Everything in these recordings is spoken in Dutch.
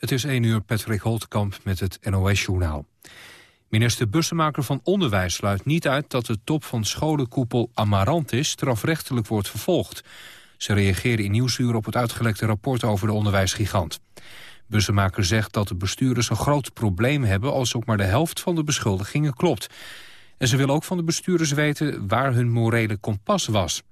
Het is 1 uur Patrick Holtkamp met het NOS-journaal. Minister Bussemaker van Onderwijs sluit niet uit dat de top van scholenkoepel Amarantis strafrechtelijk wordt vervolgd. Ze reageerde in Nieuwsuur op het uitgelekte rapport over de onderwijsgigant. Bussemaker zegt dat de bestuurders een groot probleem hebben als ook maar de helft van de beschuldigingen klopt. En ze wil ook van de bestuurders weten waar hun morele kompas was.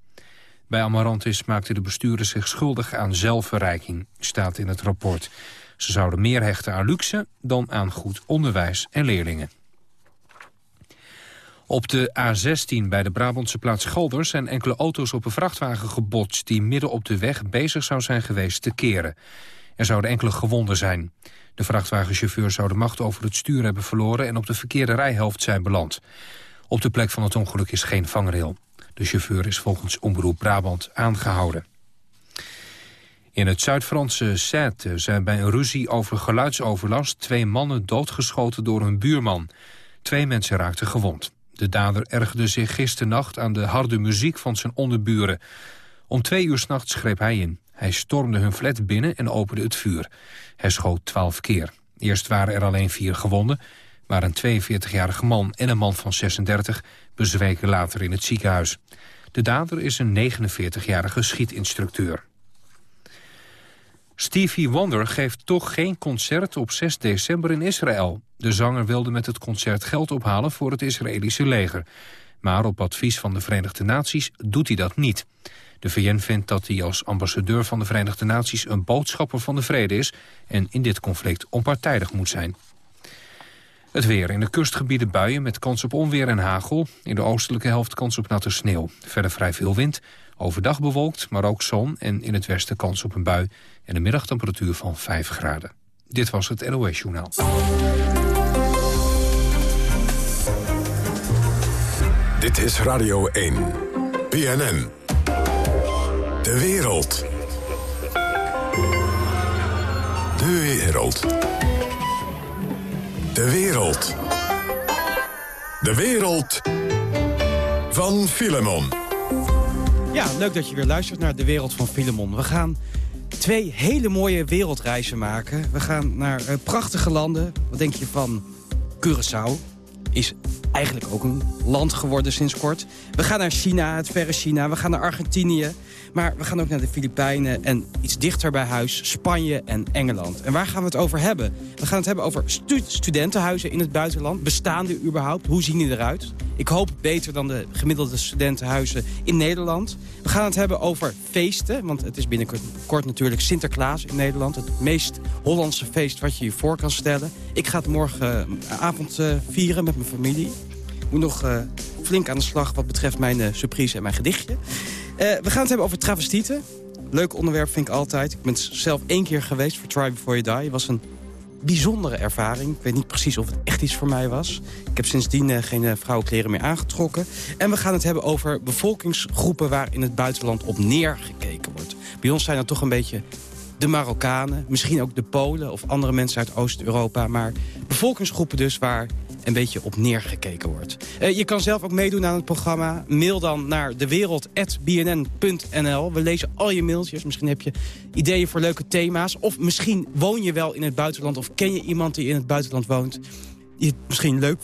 Bij Amarantis maakten de bestuurders zich schuldig aan zelfverrijking, staat in het rapport. Ze zouden meer hechten aan luxe dan aan goed onderwijs en leerlingen. Op de A16 bij de Brabantse plaats Galders zijn enkele auto's op een vrachtwagen gebotst... die midden op de weg bezig zou zijn geweest te keren. Er zouden enkele gewonden zijn. De vrachtwagenchauffeur zou de macht over het stuur hebben verloren... en op de verkeerde rijhelft zijn beland. Op de plek van het ongeluk is geen vangrail. De chauffeur is volgens Omroep Brabant aangehouden. In het Zuid-Franse Sète zijn bij een ruzie over geluidsoverlast... twee mannen doodgeschoten door hun buurman. Twee mensen raakten gewond. De dader ergerde zich gisternacht aan de harde muziek van zijn onderburen. Om twee uur s'nachts greep hij in. Hij stormde hun flat binnen en opende het vuur. Hij schoot twaalf keer. Eerst waren er alleen vier gewonden... maar een 42-jarige man en een man van 36 bezweken later in het ziekenhuis. De dader is een 49-jarige schietinstructeur. Stevie Wonder geeft toch geen concert op 6 december in Israël. De zanger wilde met het concert geld ophalen voor het Israëlische leger. Maar op advies van de Verenigde Naties doet hij dat niet. De VN vindt dat hij als ambassadeur van de Verenigde Naties... een boodschapper van de vrede is en in dit conflict onpartijdig moet zijn. Het weer. In de kustgebieden buien met kans op onweer en hagel. In de oostelijke helft kans op natte sneeuw. Verder vrij veel wind. Overdag bewolkt, maar ook zon en in het westen kans op een bui. En een middagtemperatuur van 5 graden. Dit was het NOS Journaal. Dit is Radio 1. BNN. De wereld. De wereld. De wereld. De wereld van Filemon. Ja, leuk dat je weer luistert naar De Wereld van Filemon. We gaan twee hele mooie wereldreizen maken. We gaan naar uh, prachtige landen. Wat denk je van Curaçao? Is eigenlijk ook een land geworden sinds kort. We gaan naar China, het verre China. We gaan naar Argentinië. Maar we gaan ook naar de Filipijnen en iets dichter bij huis, Spanje en Engeland. En waar gaan we het over hebben? We gaan het hebben over studentenhuizen in het buitenland. Bestaan die überhaupt? Hoe zien die eruit? Ik hoop beter dan de gemiddelde studentenhuizen in Nederland. We gaan het hebben over feesten, want het is binnenkort natuurlijk Sinterklaas in Nederland. Het meest Hollandse feest wat je je voor kan stellen. Ik ga het morgenavond uh, vieren met mijn familie. Ik moet nog uh, flink aan de slag wat betreft mijn surprise en mijn gedichtje. Uh, we gaan het hebben over travestieten. Leuk onderwerp vind ik altijd. Ik ben zelf één keer geweest voor Try Before You Die. Het was een bijzondere ervaring. Ik weet niet precies of het echt iets voor mij was. Ik heb sindsdien uh, geen uh, vrouwenkleren meer aangetrokken. En we gaan het hebben over bevolkingsgroepen... waar in het buitenland op neergekeken wordt. Bij ons zijn dat toch een beetje de Marokkanen. Misschien ook de Polen of andere mensen uit Oost-Europa. Maar bevolkingsgroepen dus waar een beetje op neergekeken wordt. Uh, je kan zelf ook meedoen aan het programma. Mail dan naar dewereld.bnn.nl. We lezen al je mailtjes. Misschien heb je ideeën voor leuke thema's. Of misschien woon je wel in het buitenland... of ken je iemand die in het buitenland woont... die het misschien leuk,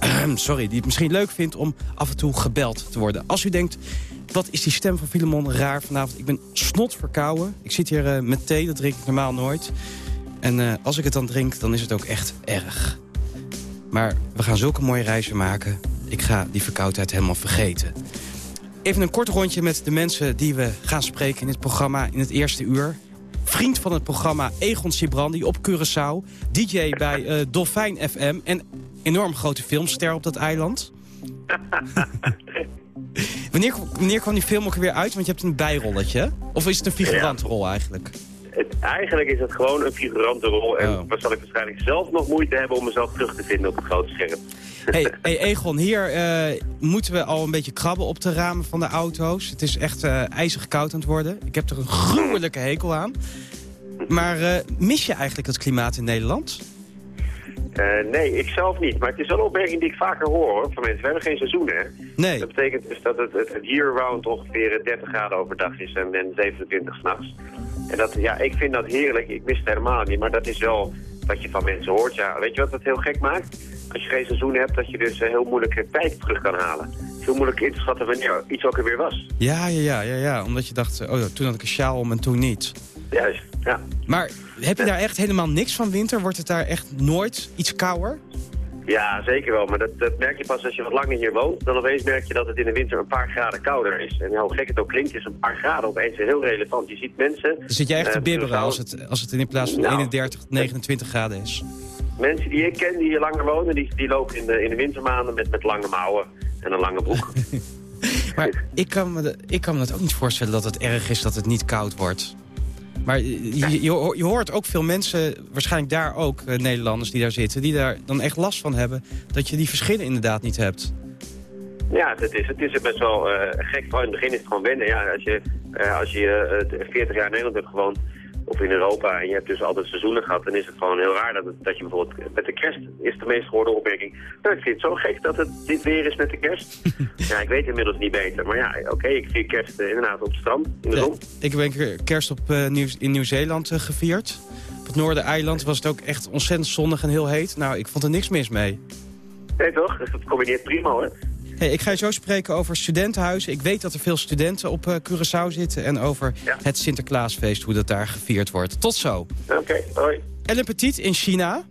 sorry, die het misschien leuk vindt om af en toe gebeld te worden. Als u denkt, wat is die stem van Filemon raar vanavond? Ik ben snot verkouden. Ik zit hier uh, met thee, dat drink ik normaal nooit. En uh, als ik het dan drink, dan is het ook echt erg. Maar we gaan zulke mooie reizen maken. Ik ga die verkoudheid helemaal vergeten. Even een kort rondje met de mensen die we gaan spreken in het programma in het eerste uur. Vriend van het programma Egon Sibrandi op Curaçao. DJ bij uh, Dolfijn FM en enorm grote filmster op dat eiland. wanneer, wanneer kwam die film ook weer uit? Want je hebt een bijrolletje. Of is het een figurante rol eigenlijk? Het, eigenlijk is het gewoon een figurante rol. En oh. zal ik waarschijnlijk zelf nog moeite hebben om mezelf terug te vinden op het grote scherm. Hey, hey Egon, hier uh, moeten we al een beetje krabben op de ramen van de auto's. Het is echt uh, ijzig koud aan het worden. Ik heb er een gruwelijke hekel aan. Maar uh, mis je eigenlijk het klimaat in Nederland? nee, ik zelf niet. Maar het is wel een opmerking die ik vaker hoor hoor, van mensen. We hebben geen seizoen, hè? Nee. Dat betekent dus dat het, het, het year-round ongeveer 30 graden overdag is en, en 27 s'nachts. En dat, ja, ik vind dat heerlijk. Ik mis het helemaal niet. Maar dat is wel wat je van mensen hoort. Ja, weet je wat dat heel gek maakt? Als je geen seizoen hebt, dat je dus heel moeilijk tijd terug kan halen. Heel moeilijk in te schatten wanneer iets ook er weer was. Ja, ja, ja, ja, ja. Omdat je dacht, oh, toen had ik een sjaal om en toen niet. Juist, ja. Maar heb je daar echt helemaal niks van winter? Wordt het daar echt nooit iets kouder? Ja, zeker wel. Maar dat, dat merk je pas als je wat langer hier woont. Dan opeens merk je dat het in de winter een paar graden kouder is. En hoe gek het ook klinkt, is een paar graden opeens heel relevant. Je ziet mensen... Zit jij echt te uh, bibberen als het, als het in plaats van nou, 31, 29 graden is. Mensen die ik ken die hier langer wonen, die, die lopen in de, in de wintermaanden met, met lange mouwen en een lange broek. maar ik kan, me ik kan me het ook niet voorstellen dat het erg is dat het niet koud wordt. Maar je, je, hoort ook veel mensen, waarschijnlijk daar ook eh, Nederlanders die daar zitten... die daar dan echt last van hebben dat je die verschillen inderdaad niet hebt. Ja, het is, het is best wel uh, gek. Vooral in het begin is het gewoon wennen. Ja, als je, uh, als je 40 jaar in Nederland hebt gewoond of in Europa en je hebt dus altijd seizoenen gehad, dan is het gewoon heel raar dat, het, dat je bijvoorbeeld met de kerst is de meest gehoorde opmerking. Nou, ik vind het zo gek dat het dit weer is met de kerst. ja, ik weet inmiddels niet beter. Maar ja, oké, ik vier kerst uh, inderdaad op het strand, in de zon. ik ben kerst op, uh, Nieuw in Nieuw-Zeeland uh, gevierd. Op het Noordereiland was het ook echt ontzettend zonnig en heel heet. Nou, ik vond er niks mis mee. Nee toch? Dat combineert prima hoor. Hey, ik ga je zo spreken over studentenhuizen. Ik weet dat er veel studenten op uh, Curaçao zitten. En over het Sinterklaasfeest, hoe dat daar gevierd wordt. Tot zo. Oké, okay, hoi. Ellen Petit in China.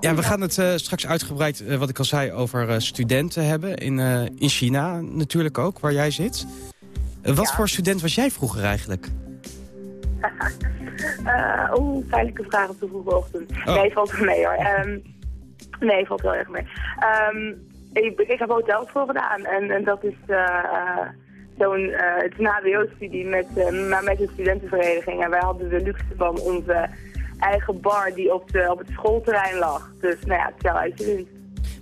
Ja, we gaan het uh, straks uitgebreid, uh, wat ik al zei, over studenten hebben. In, in China natuurlijk ook, waar jij zit. wat ja. voor student was jij vroeger eigenlijk? Oeh, pijnlijke vraag op de vroege ochtend. Oh. Nee, valt er mee hoor. Um, nee, valt wel erg mee. Um, ik, ik heb hotelschool gedaan en, en dat is uh, zo'n uh, een HBO-studie met, uh, met een studentenvereniging. En wij hadden de luxe van onze eigen bar die op, de, op het schoolterrein lag. Dus nou ja, tel uit je winst.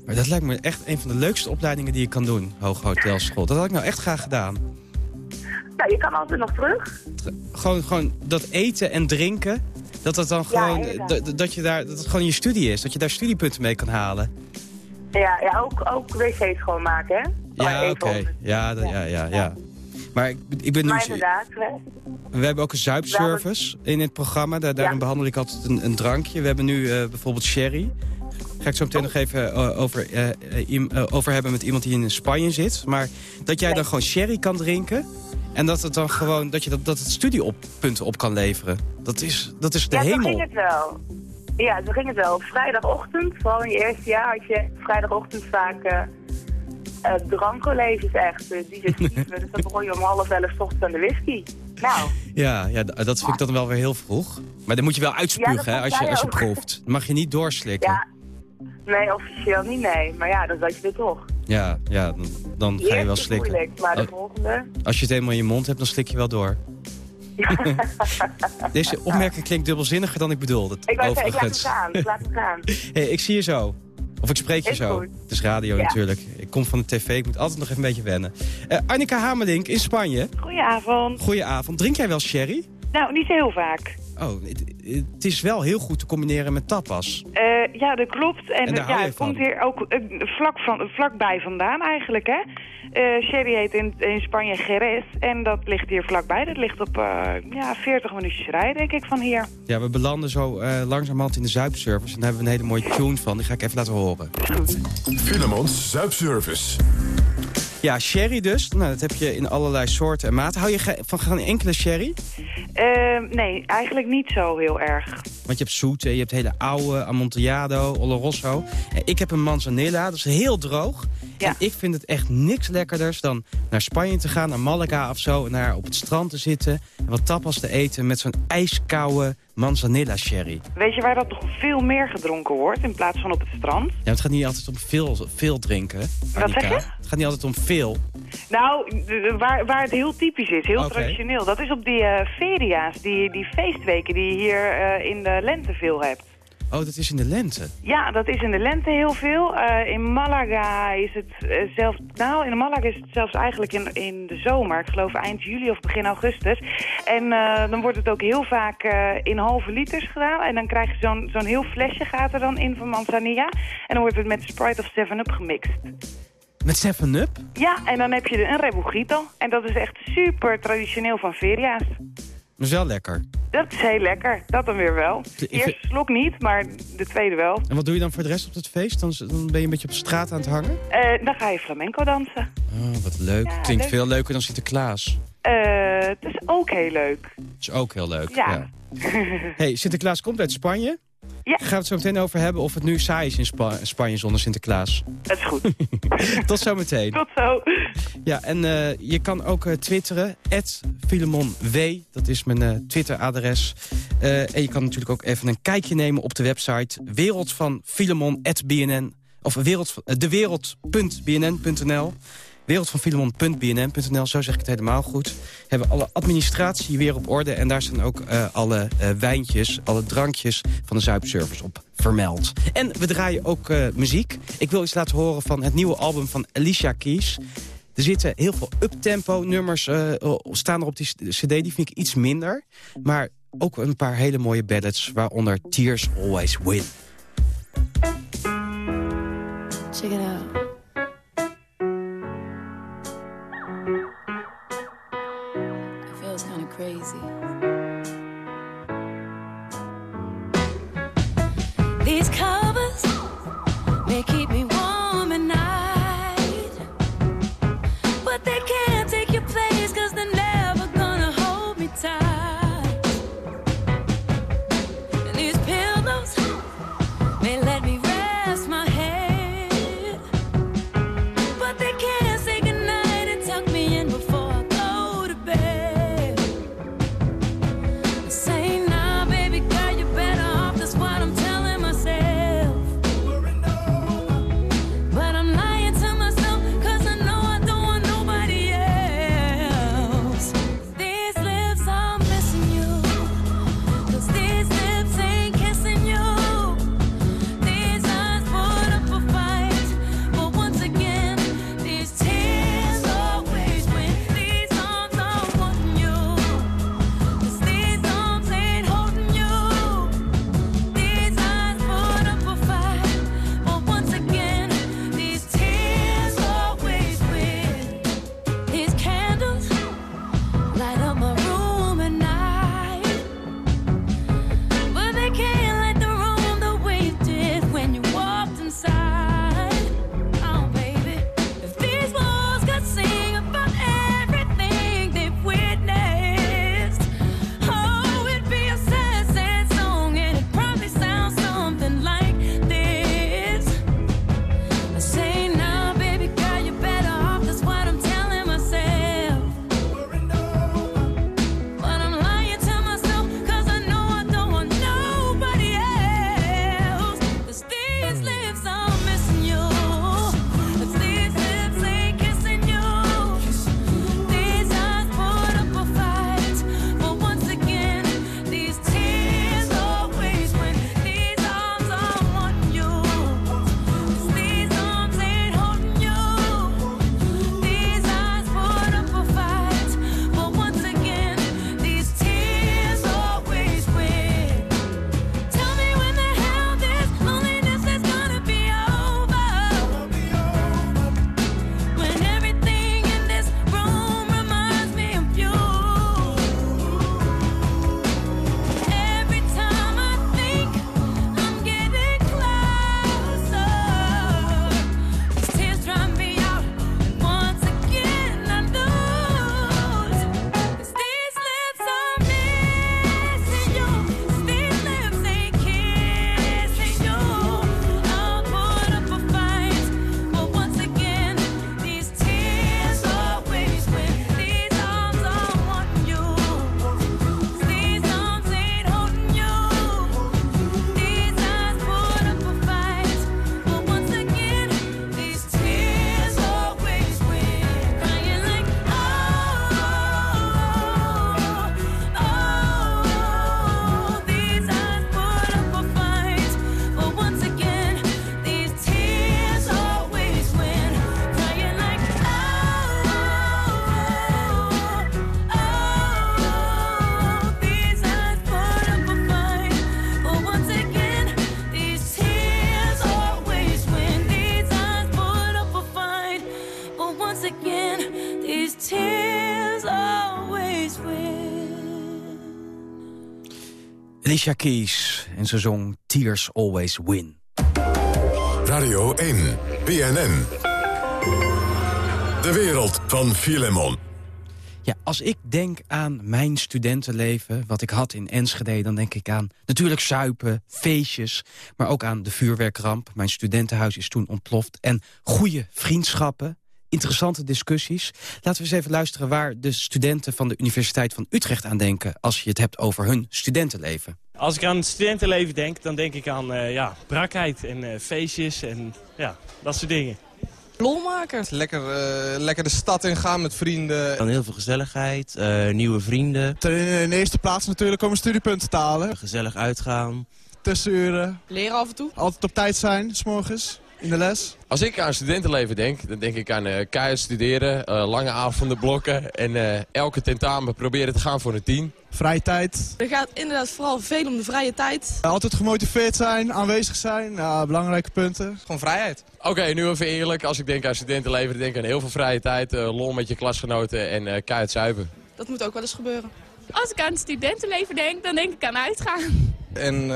Maar dat lijkt me echt een van de leukste opleidingen die je kan doen, hoge hotelschool. Dat had ik nou echt graag gedaan. Nou, je kan altijd nog terug. Gewoon, gewoon dat eten en drinken, dat het dan gewoon, ja, dat, je daar, dat het gewoon je studie is. Dat je daar studiepunten mee kan halen. Ja, ja ook, ook wc's schoonmaken, hè? Ja, oké. Okay. Ja, ja, ja, ja. Maar ik, ik ben nu... Maar inderdaad, We hebben ook een zuipservice in het programma. Daar, daarin ja. behandel ik altijd een, een, drankje. We hebben nu uh, bijvoorbeeld sherry. Daar ga ik zo meteen nog even uh, over, uh, over hebben met iemand die in Spanje zit. Maar dat jij dan gewoon sherry kan drinken... En dat het dan gewoon dat je dat, dat het studiepunten op kan leveren. Dat is, dat is de ja, hemel. Ja, ging het wel. Ja, zo ging het wel. Vrijdagochtend, vooral in je eerste jaar, had je vrijdagochtend vaak uh, uh, drankcolleges echt. Uh, die dus dan begon je om half elf ochtends aan de whisky. Nou. Ja, ja, dat vind ik dan wel weer heel vroeg. Maar dan moet je wel uitspugen hè, als je, als je proeft. Mag je niet doorslikken. Ja. Nee, officieel niet, nee. Maar ja, dan zat je er toch. Ja, ja dan, dan ga je wel slikken. moeilijk, maar de volgende... Als je het helemaal in je mond hebt, dan slik je wel door. Deze opmerking klinkt dubbelzinniger dan ik bedoelde. Ik wou zeggen, ik laat het gaan. Ik laat het gaan. hey, ik zie je zo. Of ik spreek je is zo. Goed. Het is radio ja. natuurlijk. Ik kom van de tv, ik moet altijd nog even een beetje wennen. Uh, Annika Hamelink in Spanje. Goedenavond. Goedenavond. Drink jij wel sherry? Nou, niet heel vaak. Oh, het, het, is wel heel goed te combineren met tapas. Uh, ja, dat klopt. En, en ja, het komt hier ook uh, vlak, van, vlakbij vandaan eigenlijk, hè. Uh, sherry heet in, in Spanje Jerez en dat ligt hier vlakbij. Dat ligt op ja, 40 minuutjes rijden, denk ik, van hier. Ja, we belanden zo langzamerhand in de zuipservice. En daar hebben we een hele mooie tune van. Die ga ik even laten horen. Filemons Zuipservice. Ja, sherry dus. Nou, dat heb je in allerlei soorten en maten. Hou je van geen enkele sherry? Uh, nee, eigenlijk niet zo heel erg. Want je hebt zoete, je hebt hele oude, Amontillado, Oloroso. Ik heb een Manzanilla, dat is heel droog. Ja. En ik vind het echt niks lekkerders dan naar Spanje te gaan, naar Malaga of zo... en naar op het strand te zitten en wat tapas te eten met zo'n ijskoude Manzanilla sherry. Weet je waar dat nog veel meer gedronken wordt in plaats van op het strand? Ja, het gaat niet altijd om veel, veel drinken. Wat zeg je? Het gaat niet altijd om veel. Nou, waar, waar het heel typisch is, heel okay. traditioneel... dat is op die uh, feria's, die, die feestweken die je hier uh, in de lente veel hebt. Oh, dat is in de lente? Ja, dat is in de lente heel veel. Uh, in Malaga is het uh, zelfs... Nou, in Malaga is het zelfs eigenlijk in, in de zomer. Ik geloof eind juli of begin augustus. En uh, dan wordt het ook heel vaak in halve liters gedaan. En dan krijg je zo'n zo'n heel flesje gaat er dan in van Manzanilla. En dan wordt het met Sprite of 7-Up gemixt. Met 7-Up? Ja, en dan heb je een rebujito. En dat is echt super traditioneel van feria's. Dat is wel lekker. Dat is heel lekker, dat dan weer wel. De eerste slok niet, maar de tweede wel. En wat doe je dan voor de rest op het feest? Dan, dan ben je een beetje op straat aan het hangen? Uh, dan ga je flamenco dansen. Oh, wat leuk. Klinkt veel leuker dan Sinterklaas. Uh, het is ook heel leuk. Het is ook heel leuk, ja. ja. hey, Sinterklaas komt uit Spanje. Ja. Gaan we het zo meteen over hebben of het nu saai is in Spanje zonder Sinterklaas. Dat is goed. Tot zometeen. Tot zo. Ja, en uh, je kan ook uh, twitteren. @filemonw, dat is mijn uh, Twitter-adres. en je kan natuurlijk ook even een kijkje nemen op de website... wereldvanfilemon.bnn of wereld, dewereld.bnn.nl wereldvanfilemon.bnn.nl, zo zeg ik het helemaal goed. Hebben alle administratie weer op orde. En daar staan ook uh, alle uh, wijntjes, alle drankjes van de Zuipservice op vermeld. En we draaien ook uh, muziek. Ik wil iets laten horen van het nieuwe album van Alicia Keys. Er zitten heel veel uptempo nummers staan er op die cd. Die vind ik iets minder. Maar ook een paar hele mooie ballads, waaronder Tears Always Win. Check it out. crazy. These colors Alicia Keys en ze zong Tears Always Win. Radio 1, BNN. De wereld van Filemon. Ja, als ik denk aan mijn studentenleven, wat ik had in Enschede... dan denk ik aan natuurlijk suipen, feestjes... maar ook aan de vuurwerkramp. Mijn studentenhuis is toen ontploft. En goede vriendschappen, interessante discussies. Laten we eens even luisteren waar de studenten van de Universiteit van Utrecht aan denken... als je het hebt over hun studentenleven. Als ik aan het studentenleven denk, dan denk ik aan uh, ja, brakheid en uh, feestjes en ja, dat soort dingen. Lolmaker. Lekker, uh, lekker de stad ingaan met vrienden. Dan heel veel gezelligheid, nieuwe vrienden. In de eerste plaats natuurlijk om een studiepunten te halen. Gezellig uitgaan. Tussenuren. Leren af en toe. Altijd op tijd zijn, s'morgens in de les. Als ik aan studentenleven denk, dan denk ik aan uh, keihard studeren, uh, lange avonden blokken en uh, elke tentamen proberen te gaan voor een tien. Vrije tijd. Er gaat inderdaad vooral veel om de vrije tijd. Altijd gemotiveerd zijn, aanwezig zijn, belangrijke punten. Gewoon vrijheid. Oké, okay, nu even eerlijk. Als ik denk aan studentenleven, dan denk ik aan heel veel vrije tijd, lol met je klasgenoten en keihard zuipen. Dat moet ook wel eens gebeuren. Als ik aan het studentenleven denk, dan denk ik aan uitgaan. En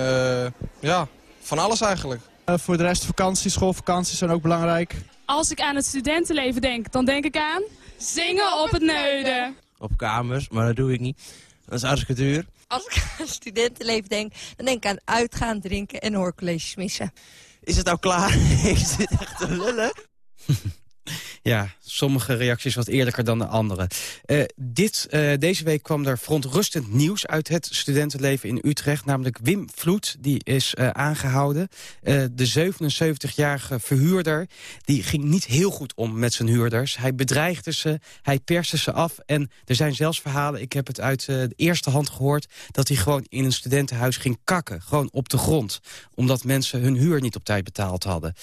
ja, van alles eigenlijk. Uh, voor de rest vakantie, schoolvakanties zijn ook belangrijk. Als ik aan het studentenleven denk, dan denk ik aan zingen op het neuden. Op kamers, maar dat doe ik niet. Dat is hartstikke duur. Als ik aan het studentenleven denk, dan denk ik aan uitgaan, drinken en hoorcolleges missen. Is het nou klaar? ik zit echt te lullen. Ja, sommige reacties wat eerlijker dan de andere. Uh, dit, uh, deze week kwam er verontrustend nieuws uit het studentenleven in Utrecht. Namelijk Wim Vloed, die is uh, aangehouden. de 77-jarige verhuurder, die ging niet heel goed om met zijn huurders. Hij bedreigde ze, hij perste ze af. En er zijn zelfs verhalen, ik heb het uit de eerste hand gehoord... dat hij gewoon in een studentenhuis ging kakken, gewoon op de grond. Omdat mensen hun huur niet op tijd betaald hadden.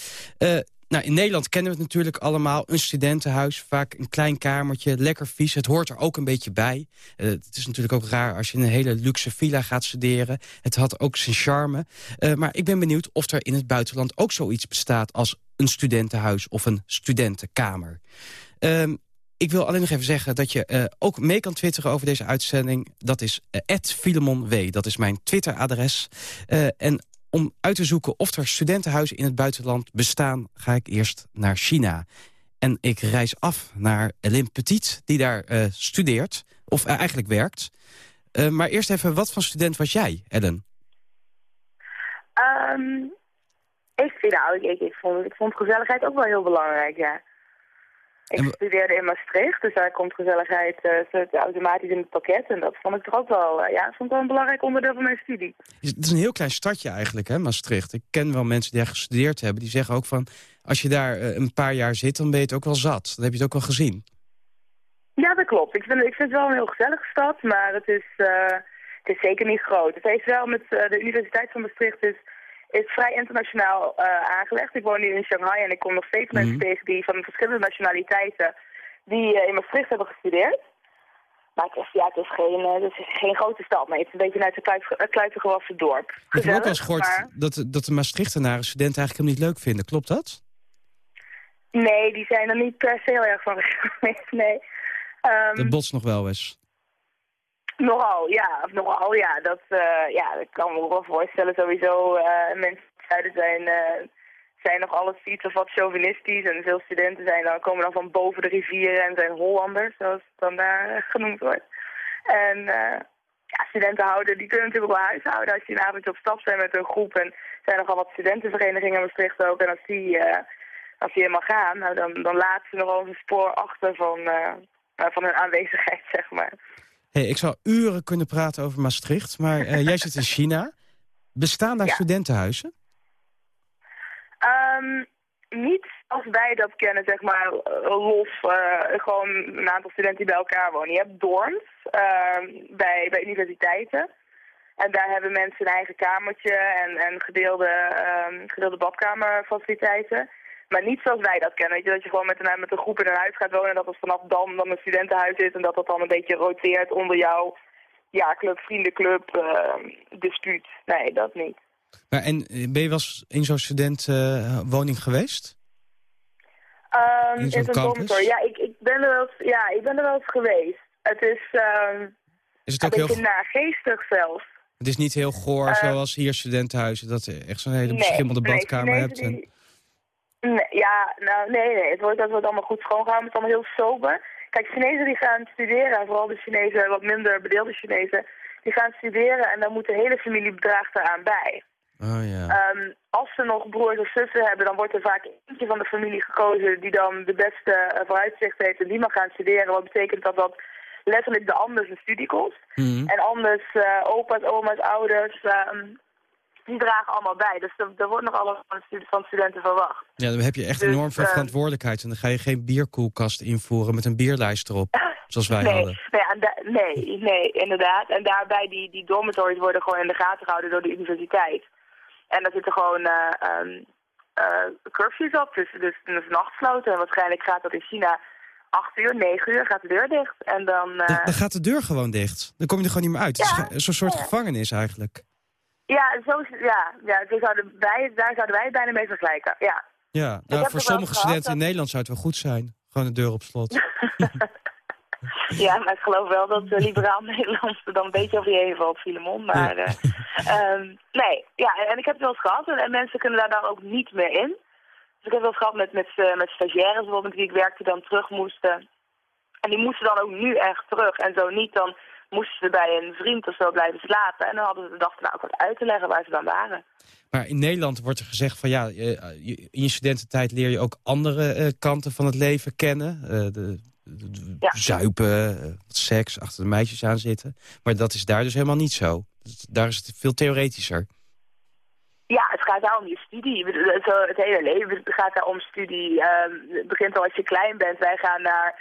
Nou, in Nederland kennen we het natuurlijk allemaal. Een studentenhuis, vaak een klein kamertje, lekker vies. Het hoort er ook een beetje bij. Uh, het is natuurlijk ook raar als je in een hele luxe villa gaat studeren. Het had ook zijn charme. Uh, maar ik ben benieuwd of er in het buitenland ook zoiets bestaat... als een studentenhuis of een studentenkamer. Um, ik wil alleen nog even zeggen dat je uh, ook mee kan twitteren over deze uitzending. Dat is @filemonw. Dat is mijn Twitteradres. Uh, en om uit te zoeken of er studentenhuizen in het buitenland bestaan... ga ik eerst naar China. En ik reis af naar Elim Petit, die daar uh, studeert. Of eigenlijk werkt. Uh, maar eerst even, wat voor student was jij, Ellen? Um, ik, nou, ik, vond, ik vond gezelligheid ook wel heel belangrijk, ja. Ik studeerde in Maastricht, dus daar komt gezelligheid uh, automatisch in het pakket. En dat vond ik toch ook wel, uh, ja, vond wel een belangrijk onderdeel van mijn studie. Het is een heel klein stadje eigenlijk, hè, Maastricht. Ik ken wel mensen die daar gestudeerd hebben. Die zeggen ook van, als je daar uh, een paar jaar zit, dan ben je het ook wel zat. Dan heb je het ook wel gezien. Ja, dat klopt. Ik vind, ik vind het wel een heel gezellige stad, maar het is, het is zeker niet groot. Het heeft wel met de Universiteit van Maastricht... Dus is vrij internationaal uh, aangelegd. Ik woon nu in Shanghai en ik kom nog steeds mensen mm tegen die van verschillende nationaliteiten die uh, in Maastricht hebben gestudeerd. Maar het is, ja, het is, geen, het is geen grote stad, maar het is een beetje uit het kluitengewassen dorp. Gezellig, ik heb ook wel eens gehoord maar... dat, dat de Maastrichtenaren studenten eigenlijk helemaal niet leuk vinden. Klopt dat? Nee, die zijn er niet per se heel erg van nee. Um, dat botst nog wel eens. Nogal, ja. Nogal, ja. Dat, uh, ja, dat kan me wel voorstellen. Sowieso, uh, mensen zuiden zijn, uh, zijn nog alles iets of wat chauvinistisch. En veel studenten zijn dan, komen dan van boven de rivieren en zijn Hollanders, zoals het dan daar genoemd wordt. En ja, studenten houden, die kunnen natuurlijk wel huishouden als je een avondje op stap zijn met een groep. En er zijn nogal wat studentenverenigingen in Maastricht ook. En als die, als die helemaal gaan, nou, dan, dan laten ze nog wel een spoor achter van, van hun aanwezigheid, zeg maar. Hey, ik zou uren kunnen praten over Maastricht, maar uh, jij zit in China. Bestaan daar ja. studentenhuizen? Um, niet als wij dat kennen, zeg maar, los, uh, gewoon een aantal studenten die bij elkaar wonen. Je hebt dorms uh, bij, bij universiteiten. En daar hebben mensen een eigen kamertje en, en gedeelde, um, gedeelde badkamerfaciliteiten. Maar niet zoals wij dat kennen. Weet je, dat je gewoon met een, met een groep in een huis gaat wonen... en dat het vanaf dan dan een studentenhuis is... en dat dat dan een beetje roteert onder jouw jaarclub, vriendenclub, uh, dispuut. Nee, dat niet. Maar en eh, ben je wel eens in zo'n studentenwoning uh, geweest? Um, in zo'n dormitory. Ja, ik, ik, ben er wel eens, ja, ik ben er wel eens geweest. Het is, um, is het ook een heel... beetje naargeestig zelfs. Het is niet heel goor Eh, zoals hier studentenhuizen, dat je echt zo'n hele beschimmelde badkamer hebt. En... die- ja, nou nee, nee. Het wordt, dat wordt allemaal goed schoongehouden. Het is allemaal heel sober. Kijk, Chinezen die gaan studeren, en vooral de Chinezen, wat minder bedeelde Chinezen, die gaan studeren en dan moet de hele familie bedraagt eraan bij. Oh ja. Ehm, als ze nog broers of zussen hebben, dan wordt er vaak eentje van de familie gekozen die dan de beste eh, vooruitzicht heeft en die mag gaan studeren. Wat betekent dat dat letterlijk de anders een studie kost. Mhm. En anders eh, opa's, oma's, ouders, ehm, die dragen allemaal bij. Dus er, er wordt nog alles van, stu- van studenten verwacht. Ja, dan heb je echt Dus, enorm veel eh, verantwoordelijkheid. En dan ga je geen bierkoelkast invoeren met een bierlijst erop. Zoals wij nee, hadden. nee, nee, nee, inderdaad. En daarbij, die, die dormitories worden gewoon in de gaten gehouden door de universiteit. En daar zitten gewoon ehm, eh, curfews op, dus, dus het is nachtsloten. En waarschijnlijk gaat dat in China acht uur, negen uur, gaat de deur dicht. En dan... eh, Dan, dan gaat de deur gewoon dicht. Dan kom je er gewoon niet meer uit. Het is zo'n soort gevangenis eigenlijk. Ja, zo, ja, ja zo zouden wij, daar zouden wij het bijna mee vergelijken. Ja. Ja, nou, voor sommige studenten in Nederland zou het wel goed zijn. Gewoon de deur op slot. ja, maar ik geloof wel dat eh, liberaal Nederlands er dan een beetje over je heen valt, Filemon. Maar eh, ehm, nee, ja, en, en ik heb het wel eens gehad. En, en mensen kunnen daar dan ook niet meer in. Dus ik heb het wel eens gehad met, met, eh, met stagiaires bijvoorbeeld, met wie ik werkte, die dan terug moesten. En die moesten dan ook nu echt terug. En zo niet, dan moesten ze bij een vriend of zo blijven slapen. En dan hadden ze de dag daarna ook wat uit te leggen waar ze dan waren. Maar in Nederland wordt er gezegd van ja, eh, in je studententijd leer je ook andere eh, kanten van het leven kennen. Eh, de, de- Zuipen, seks, achter de meisjes aan zitten. Maar dat is daar dus helemaal niet zo. Daar is het veel theoretischer. Ja, het gaat daar om je studie. Het, hele leven gaat daar om studie. Ehm, het begint al als je klein bent. Wij gaan naar,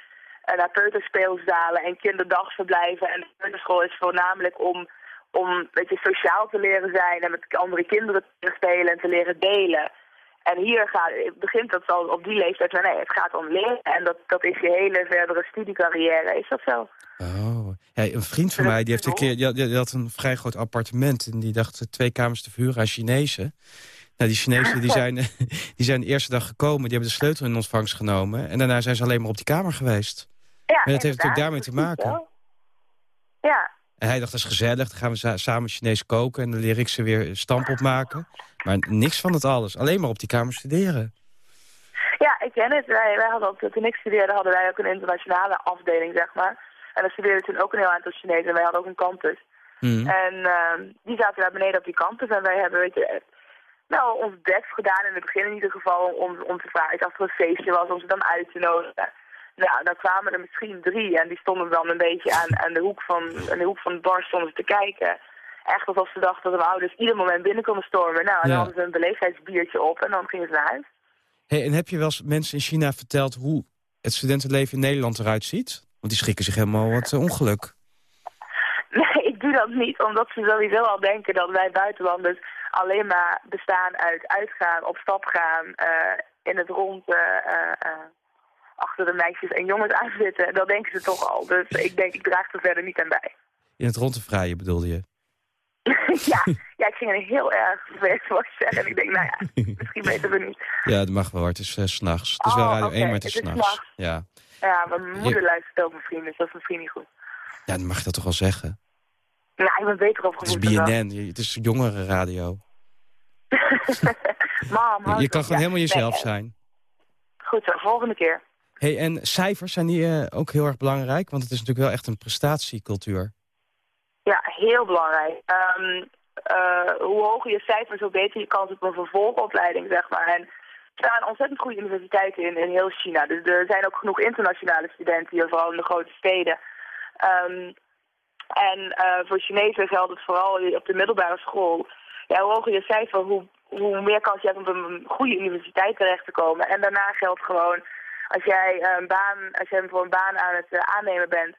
naar peuterspeelzalen en kinderdagverblijven. En de peuterschool is voornamelijk om, om een beetje sociaal te leren zijn... en met andere kinderen te spelen en te leren delen. En hier gaat, begint dat al op die leeftijd. Maar nee, het gaat om leren. En dat, dat is je hele verdere studiecarrière. Is dat zo? Oh. Een vriend van mij die heeft een keer, die had, die had een vrij groot appartement. En die dacht twee kamers te verhuren aan Chinezen. Nou, die Chinezen die zijn, die zijn de eerste dag gekomen. Die hebben de sleutel in ontvangst genomen. En daarna zijn ze alleen maar op die kamer geweest. Ja, maar dat heeft natuurlijk daarmee te maken. Ja, En hij dacht, dat is gezellig. Dan gaan we samen Chinees koken. En dan leer ik ze weer stamp opmaken. Maar niks van het alles. Alleen maar op die kamer studeren. Ja, ik ken het. Wij, wij hadden ook, toen ik studeerde hadden wij ook een internationale afdeling, zeg maar. En dan studeerde toen ook een heel aantal Chinezen en wij hadden ook een campus. Mhm. En ehm, die zaten daar beneden op die campus en wij hebben, weet je, nou, ons best gedaan in het begin in ieder geval om, om te vragen als er een feestje was, om ze dan uit te nodigen. Nou, dan kwamen er misschien drie en die stonden dan een beetje aan, aan, de, hoek van, aan de hoek van het bar stonden ze te kijken. Echt alsof ze dachten dat hun ouders ieder moment binnen konden stormen. Nou, en dan hadden ze een beleefdheidsbiertje op en dan gingen ze naar huis. Hey, en heb je wel eens mensen in China verteld hoe het studentenleven in Nederland eruit ziet? Want die schrikken zich helemaal wat eh, ongeluk. Nee, ik doe dat niet, omdat ze sowieso al denken dat wij buitenlanders alleen maar bestaan uit uitgaan, op stap gaan, eh, in het rond eh, achter de meisjes en jongens aanzitten. Dat denken ze toch al. Dus ik denk, ik draag er verder niet aan bij. In het rond te vrijen bedoelde je? ja, ja, ik ging er heel erg vervelend voor zeggen. En ik denk, nou ja, misschien weten we niet. Ja, dat mag wel. Het is eh, 's s'nachts. Het is wel Oh, Radio oké, 1, maar het is het is 'nachts. s'nachts. Ja. Ja, mijn moeder Je- luistert ook vrienden, dus dat is misschien niet goed. ja, dan mag je dat toch wel zeggen. Nou, ik ben beter Het is opgevoed dan dat. BNN. Het is jongerenradio. Mam, Je, kan gewoon helemaal jezelf zijn. Goed zo, volgende keer. Hey, en cijfers, zijn die eh, ook heel erg belangrijk? Want het is natuurlijk wel echt een prestatiecultuur. Ja, heel belangrijk. Ehm, eh, hoe hoger je cijfers, hoe beter je kans op een vervolgopleiding, zeg maar. En er staan ontzettend goede universiteiten in, in heel China. Dus er zijn ook genoeg internationale studenten hier, vooral in de grote steden. Ehm, en eh, voor Chinezen geldt het vooral op de middelbare school. Ja, hoe hoger je cijfer, hoe, hoe meer kans je hebt om op een goede universiteit terecht te komen. En daarna geldt gewoon, als jij een baan, als jij voor een baan aan het eh, aannemen bent,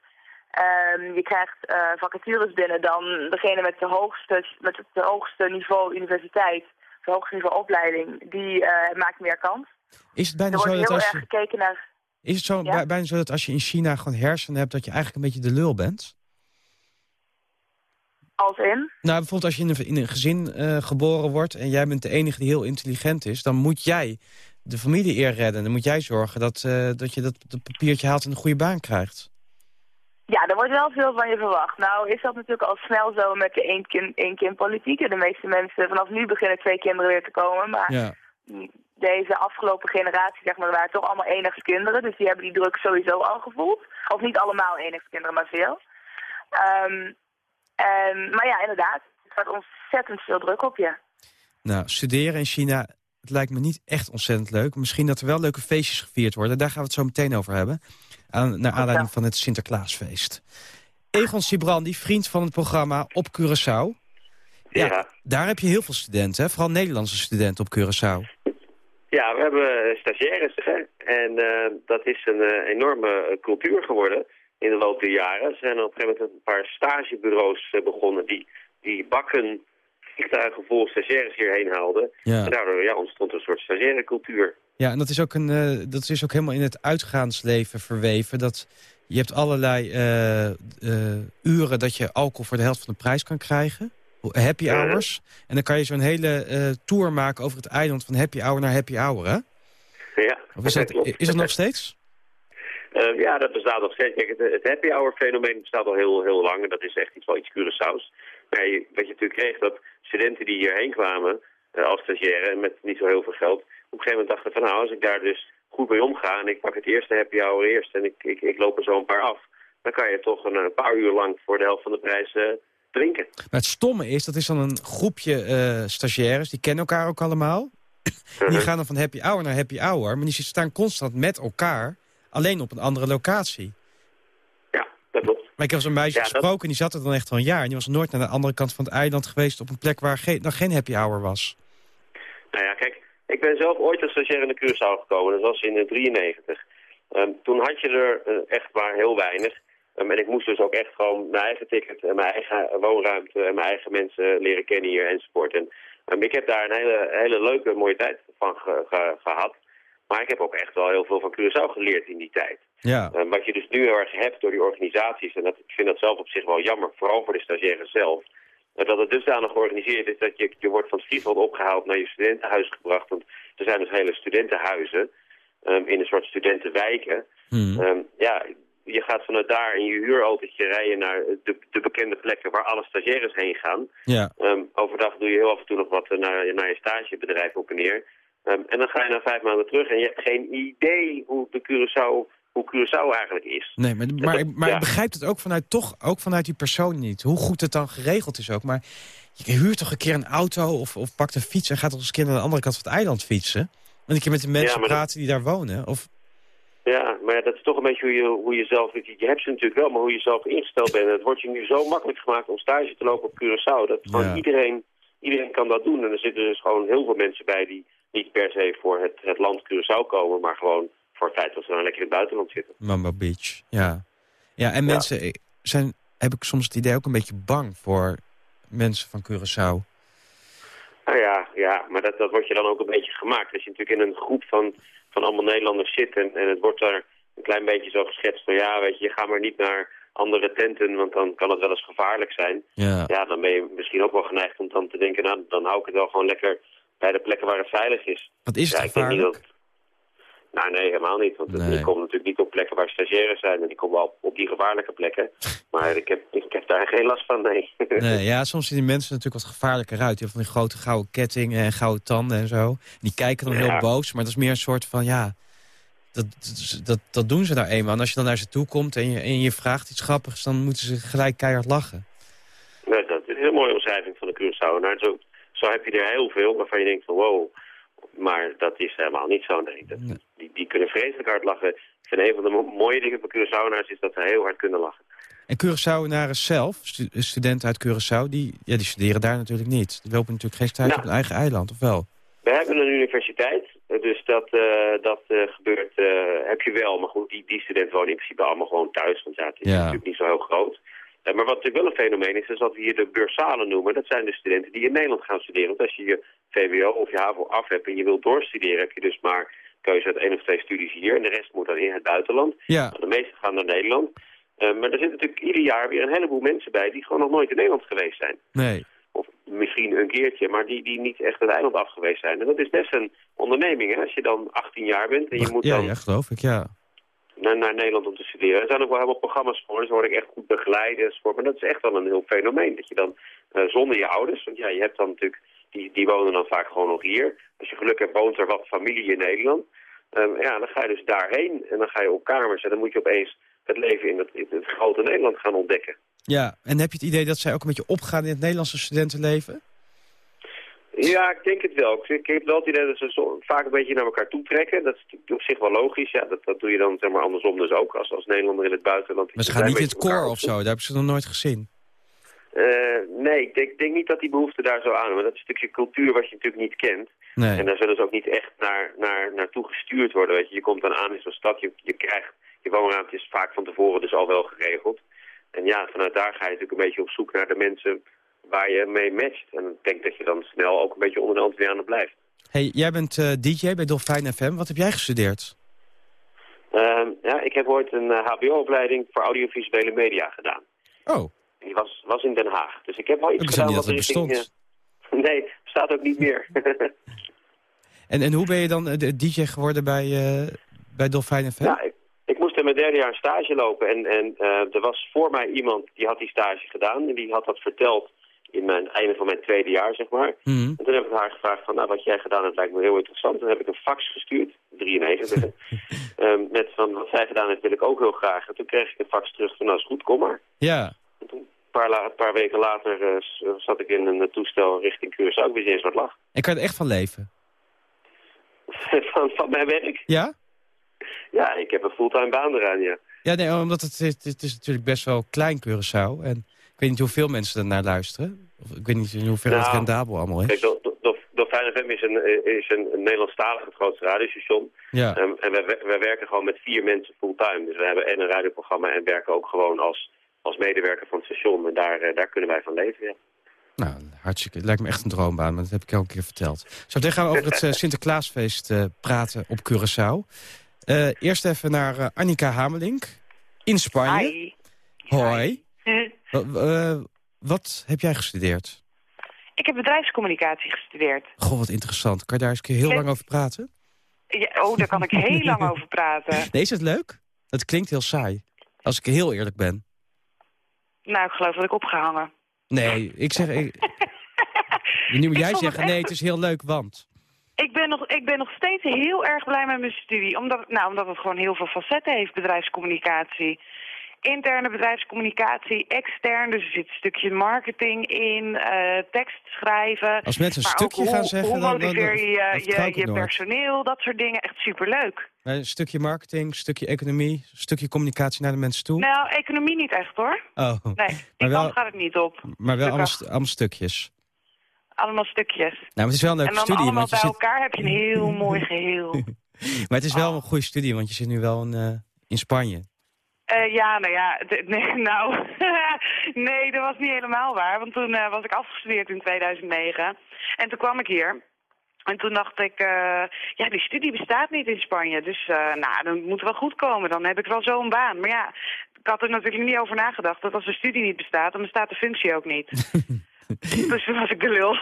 Ehm, je krijgt eh, vacatures binnen, dan degene met, de hoogste, met het hoogste niveau universiteit, de hoogste niveau opleiding, die eh, maakt meer kans. Is het Er bijna wordt zo dat heel als erg je, gekeken naar... is het zo, Ja? bijna zo dat als je in China gewoon hersenen hebt... dat je eigenlijk een beetje de lul bent? Als in? Nou, bijvoorbeeld als je in een, in een gezin geboren wordt... en jij bent de enige die heel intelligent is... dan moet jij de familie eer redden. Dan moet jij zorgen dat, eh, dat je dat, dat papiertje haalt en een goede baan krijgt. Ja, er wordt wel veel van je verwacht. Nou is dat natuurlijk al snel zo met de één kind, één kind politiek. De meeste mensen, vanaf nu beginnen twee kinderen weer te komen. Maar Ja. deze afgelopen generatie, zeg maar, waren toch allemaal enigskinderen. Dus die hebben die druk sowieso al gevoeld. Of niet allemaal enigskinderen, maar veel. Ehm, en, maar ja, inderdaad, het staat ontzettend veel druk op je. Nou, studeren in China, het lijkt me niet echt ontzettend leuk. Misschien dat er wel leuke feestjes gevierd worden. Daar gaan we het zo meteen over hebben. Aan, naar aanleiding van het Sinterklaasfeest. Egon Sibrandi, vriend van het programma op Curaçao. Ja, Daar heb je heel veel studenten, hè? vooral Nederlandse studenten op Curaçao. Ja, we hebben stagiaires hè? en eh, dat is een eh, enorme eh, cultuur geworden in de loop der jaren. Er zijn op een gegeven moment een paar stagebureaus eh, begonnen die, die bakken vliegtuigen vol stagiaires hierheen haalden. Ja. En daardoor ja, ontstond een soort stagiairecultuur. Ja, en dat is, ook een, eh, dat is ook helemaal in het uitgaansleven verweven. Dat je hebt allerlei eh, eh, uren dat je alcohol voor de helft van de prijs kan krijgen. Happy Ja. hours. En dan kan je zo'n hele tour maken over het eiland van happy hour naar happy hour, hè? Ja, Of is, dat, is dat nog steeds? Ja, dat bestaat nog steeds. Kijk, het, het happy hour fenomeen bestaat al heel, heel lang. En dat is echt iets wel iets Curaçao's. Maar je- wat je natuurlijk kreeg, dat studenten die hierheen kwamen eh, als stagiaire met niet zo heel veel geld, op een gegeven moment dachten van nou, als ik daar dus goed mee omga en ik pak het eerste happy hour eerst en ik, ik, ik loop er zo een paar af, dan kan je toch een, een paar uur lang voor de helft van de prijs eh, drinken. Maar het stomme is, dat is dan een groepje eh, stagiaires, die kennen elkaar ook allemaal. Die gaan dan van happy hour naar happy hour, maar die staan constant met elkaar, alleen op een andere locatie. Maar ik heb zo'n meisje Ja, dat- gesproken, die zat er dan echt al een jaar. En die was nooit naar de andere kant van het eiland geweest... op een plek waar geen, nog geen happy hour was. Nou ja, kijk, ik ben zelf ooit als stagiair in de Curaçao gekomen. Dat was in de 93. Ehm, toen had je er eh, echt maar heel weinig. Ehm, en ik moest dus ook echt gewoon mijn eigen ticket en mijn eigen woonruimte en mijn eigen mensen leren kennen hier enzovoort. En ehm, ik heb daar een hele, hele leuke, mooie tijd van ge- ge- gehad. Maar ik heb ook echt wel heel veel van Curaçao geleerd in die tijd. Ja. Ehm, wat je dus nu heel erg hebt door die organisaties, en dat, ik vind dat zelf op zich wel jammer, vooral voor de stagiaires zelf, eh, dat het dusdanig georganiseerd is dat je, je wordt van het vliegveld opgehaald naar je studentenhuis gebracht. Want er zijn dus hele studentenhuizen ehm, in een soort studentenwijken. Ehm, ja, je gaat vanuit daar in je huurautootje rijden naar de, de bekende plekken waar alle stagiaires heen gaan. Ja. Ehm, overdag doe je heel af en toe nog wat eh, naar, naar je stagebedrijf op en neer. En dan ga je na vijf maanden terug en je hebt geen idee hoe de Curaçao, hoe Curaçao eigenlijk is. Nee, maar, maar, dat- maar ja. ik begrijp het ook vanuit, toch, ook vanuit die persoon niet. Hoe goed het dan geregeld is ook. Maar je huurt toch een keer een auto of, of pakt een fiets... en gaat toch eens een keer naar de andere kant van het eiland fietsen? En een keer met de mensen Ja, maar dat- praten die daar wonen. Of, Ja, maar ja, dat is toch een beetje hoe je, hoe je zelf... Je hebt ze natuurlijk wel, maar hoe je zelf ingesteld bent. Het wordt je nu zo makkelijk gemaakt om stage te lopen op Curaçao. Dat gewoon iedereen, iedereen kan dat doen. En er zitten dus gewoon heel veel mensen bij die niet per se voor het, het land Curaçao komen... maar gewoon voor het feit dat ze nou lekker in het buitenland zitten. Mamba Beach, ja. Ja, en mensen eh, zijn, heb ik soms het idee ook een beetje bang voor mensen van Curaçao. Nou ja, ja maar dat, dat wordt je dan ook een beetje gemaakt. Als je natuurlijk in een groep van, van allemaal Nederlanders zit... En, en het wordt daar een klein beetje zo geschetst van... ja, weet je, je gaat maar niet naar andere tenten... want dan kan het wel eens gevaarlijk zijn. Ja. Ja, dan ben je misschien ook wel geneigd om dan te denken... nou, dan hou ik het wel gewoon lekker bij de plekken waar het veilig is. Wat is het ja, ik denk niet gevaarlijk? dat... Nou, nee, helemaal niet. Want Nee. ik kom natuurlijk niet op plekken waar stagiaires zijn. En ik kom wel op, op die gevaarlijke plekken. Maar ik heb, ik heb daar geen last van, nee. Nee, ja, soms zien die mensen natuurlijk wat gevaarlijker uit. Die hebben van die grote gouden kettingen en gouden tanden en zo. Die kijken dan heel boos, maar dat is meer een soort van, ja... Dat, dat, dat, doen ze nou eenmaal. En als je dan naar ze toe komt en je, en je vraagt iets grappigs... dan moeten ze gelijk keihard lachen. Nee, dat is een heel mooie omschrijving van de Curaçao. Nou, zo, zo heb je er heel veel waarvan je denkt van wow. Maar dat is helemaal niet zo. Nee, dat, die, die kunnen vreselijk hard lachen. Ik vind een van de mo- mooie dingen van Curaçaonaars is dat ze heel hard kunnen lachen. En Curaçaoenaren zelf, stu- studenten uit Curaçao... Die, ja, die studeren daar natuurlijk niet. Die lopen natuurlijk geen stage op hun eigen eiland, of wel? We hebben een universiteit, dus dat, eh, dat eh, gebeurt, eh, heb je wel. Maar goed, die, die studenten wonen in principe allemaal gewoon thuis, want ja, het is Ja. natuurlijk niet zo heel groot. Eh, maar wat natuurlijk wel een fenomeen is, is wat we hier de bursalen noemen. Dat zijn de studenten die in Nederland gaan studeren. Want als je je VWO of je HAVO af hebt en je wilt doorstuderen, heb je dus maar keuze uit één of twee studies hier. En de rest moet dan in het buitenland. Ja. De meeste gaan naar Nederland. Eh, maar er zitten natuurlijk ieder jaar weer een heleboel mensen bij die gewoon nog nooit in Nederland geweest zijn Nee. of misschien een keertje, maar die, die niet echt het eiland af geweest zijn. En dat is best een onderneming, hè? Als je dan 18 jaar bent en je moet ja, dan... ja, geloof ik, ja. Naar, naar Nederland om te studeren. Er zijn ook wel helemaal programma's voor, dus word ik echt goed begeleid enzovoort. Maar dat is echt wel een heel fenomeen, dat je dan eh, zonder je ouders, want ja, je hebt dan natuurlijk, die, die wonen dan vaak gewoon nog hier. Als je geluk hebt, woont er wat familie in Nederland. Ehm, ja, dan ga je dus daarheen en dan ga je op kamers en dan moet je opeens het leven in het, in het grote Nederland gaan ontdekken. Ja, en heb je het idee dat zij ook een beetje opgaan in het Nederlandse studentenleven? Ja, ik denk het wel. Ik, ik heb wel het idee dat ze zo, vaak een beetje naar elkaar toe trekken. Dat is op zich wel logisch. Ja, dat, dat doe je dan zeg maar andersom dus ook als, als Nederlander in het buitenland. Maar ze gaan niet in het koor of zo, daar hebben ze nog nooit gezien. Uh, nee, ik denk, denk, niet dat die behoefte daar zo aan. Maar dat is een stukje cultuur wat je natuurlijk niet kent. Nee. En daar zullen ze ook niet echt naar, naar, naartoe gestuurd worden. Weet je. je komt dan aan in zo'n stad, je, je krijgt je woonruimte is vaak van tevoren dus al wel geregeld. En ja, vanuit daar ga je natuurlijk een beetje op zoek naar de mensen waar je mee matcht. En ik denk dat je dan snel ook een beetje onder de Antillianen blijft. Hey, jij bent uh, DJ bij Dolfijn FM. Wat heb jij gestudeerd? Uh, ja, ik heb ooit een uh, hbo-opleiding voor audiovisuele media gedaan. Oh. Die was, was in Den Haag. Dus ik heb wel iets ik gedaan niet wat dat het richting... eh, nee, bestaat ook niet meer. En, en hoe ben je dan eh, de DJ geworden bij, eh bij Dolfijn FM? Ja, ik, ik moest in mijn derde jaar een stage lopen. En, en eh, er was voor mij iemand die had die stage gedaan. En die had dat verteld in mijn einde van mijn tweede jaar, zeg maar. Mhm. En toen heb ik haar gevraagd van, nou, wat jij gedaan hebt lijkt me heel interessant. Toen heb ik een fax gestuurd, 93, ehm, met van, wat zij gedaan heeft wil ik ook heel graag. En toen kreeg ik een fax terug van, nou is goed, kom maar. Ja. Een paar, een paar weken later eh, s- zat ik in een eh, toestel richting Curaçao. Ik wist niet eens wat lag. En kan je er echt van leven? van, van mijn werk. Ja? Ja, ik heb een fulltime baan eraan, ja. Ja, nee, omdat het, het, het is natuurlijk best wel klein Curaçao. En weet niet hoeveel mensen er naar luisteren. Of, ik weet niet in hoeverre het Nou, rendabel allemaal Kijk, is. Do- Do- Do- Dolfijn FM is een, is een, een Nederlandstalig het grootste radiostation. Ja. Ehm, en wij, wij werken gewoon met vier mensen fulltime. Dus we hebben en een radioprogramma en werken ook gewoon als, als medewerker van het station. En daar, eh, daar kunnen wij van leven, ja. Nou, hartstikke. Het lijkt me echt een droombaan, maar dat heb ik elke keer verteld. Zo meteen gaan we over het eh, Sinterklaasfeest eh, praten op Curaçao. Eh, eerst even naar Annika Hamelink in Spanje. Hi. Hoi. eh, wat heb jij gestudeerd? Ik heb bedrijfscommunicatie gestudeerd. Goh, wat interessant. Kan je daar eens een keer heel lang over praten? Ja, oh, daar kan ik heel lang over praten. Nee, is het leuk? Het klinkt heel saai. Als ik heel eerlijk ben. Nou, ik geloof dat ik opgehangen. Nee, ik zeg... Ik, nu moet jij zeggen, echt- nee, het is heel leuk, want... Ik ben, nog, ik ben nog steeds heel erg blij met mijn studie. Omdat, nou, omdat het gewoon heel veel facetten heeft, bedrijfscommunicatie. Interne bedrijfscommunicatie, extern. Dus er zit een stukje marketing in, eh, tekst schrijven. Als mensen een maar ook stukje hoe, gaan zeggen, Hoe dan- dan- je je, je, nooit. personeel, dat soort dingen. Echt superleuk. Een stukje marketing, een stukje economie, een stukje communicatie naar de mensen toe. Nou, economie niet echt hoor. Oh, Nee, die Maar wel- kant gaat het niet op. maar wel allemaal, stukjes. Allemaal stukjes. Nou, maar het is wel een leuke en dan studie, allemaal bij zit... elkaar heb je een heel mooi geheel. Maar het is wel een goede studie, want je zit nu wel in, eh, in Spanje. Eh, ja, nou ja, nee, nou, nee, dat was niet helemaal waar. Want toen eh, was ik afgestudeerd in 2009. En toen kwam ik hier. En toen dacht ik, eh, ja, die studie bestaat niet in Spanje. Dus, nou, dan moet wel goed komen. Dan heb ik wel zo'n baan. Maar ja, ik had er natuurlijk niet over nagedacht dat als de studie niet bestaat, dan bestaat de functie ook niet. dus toen was ik de lul.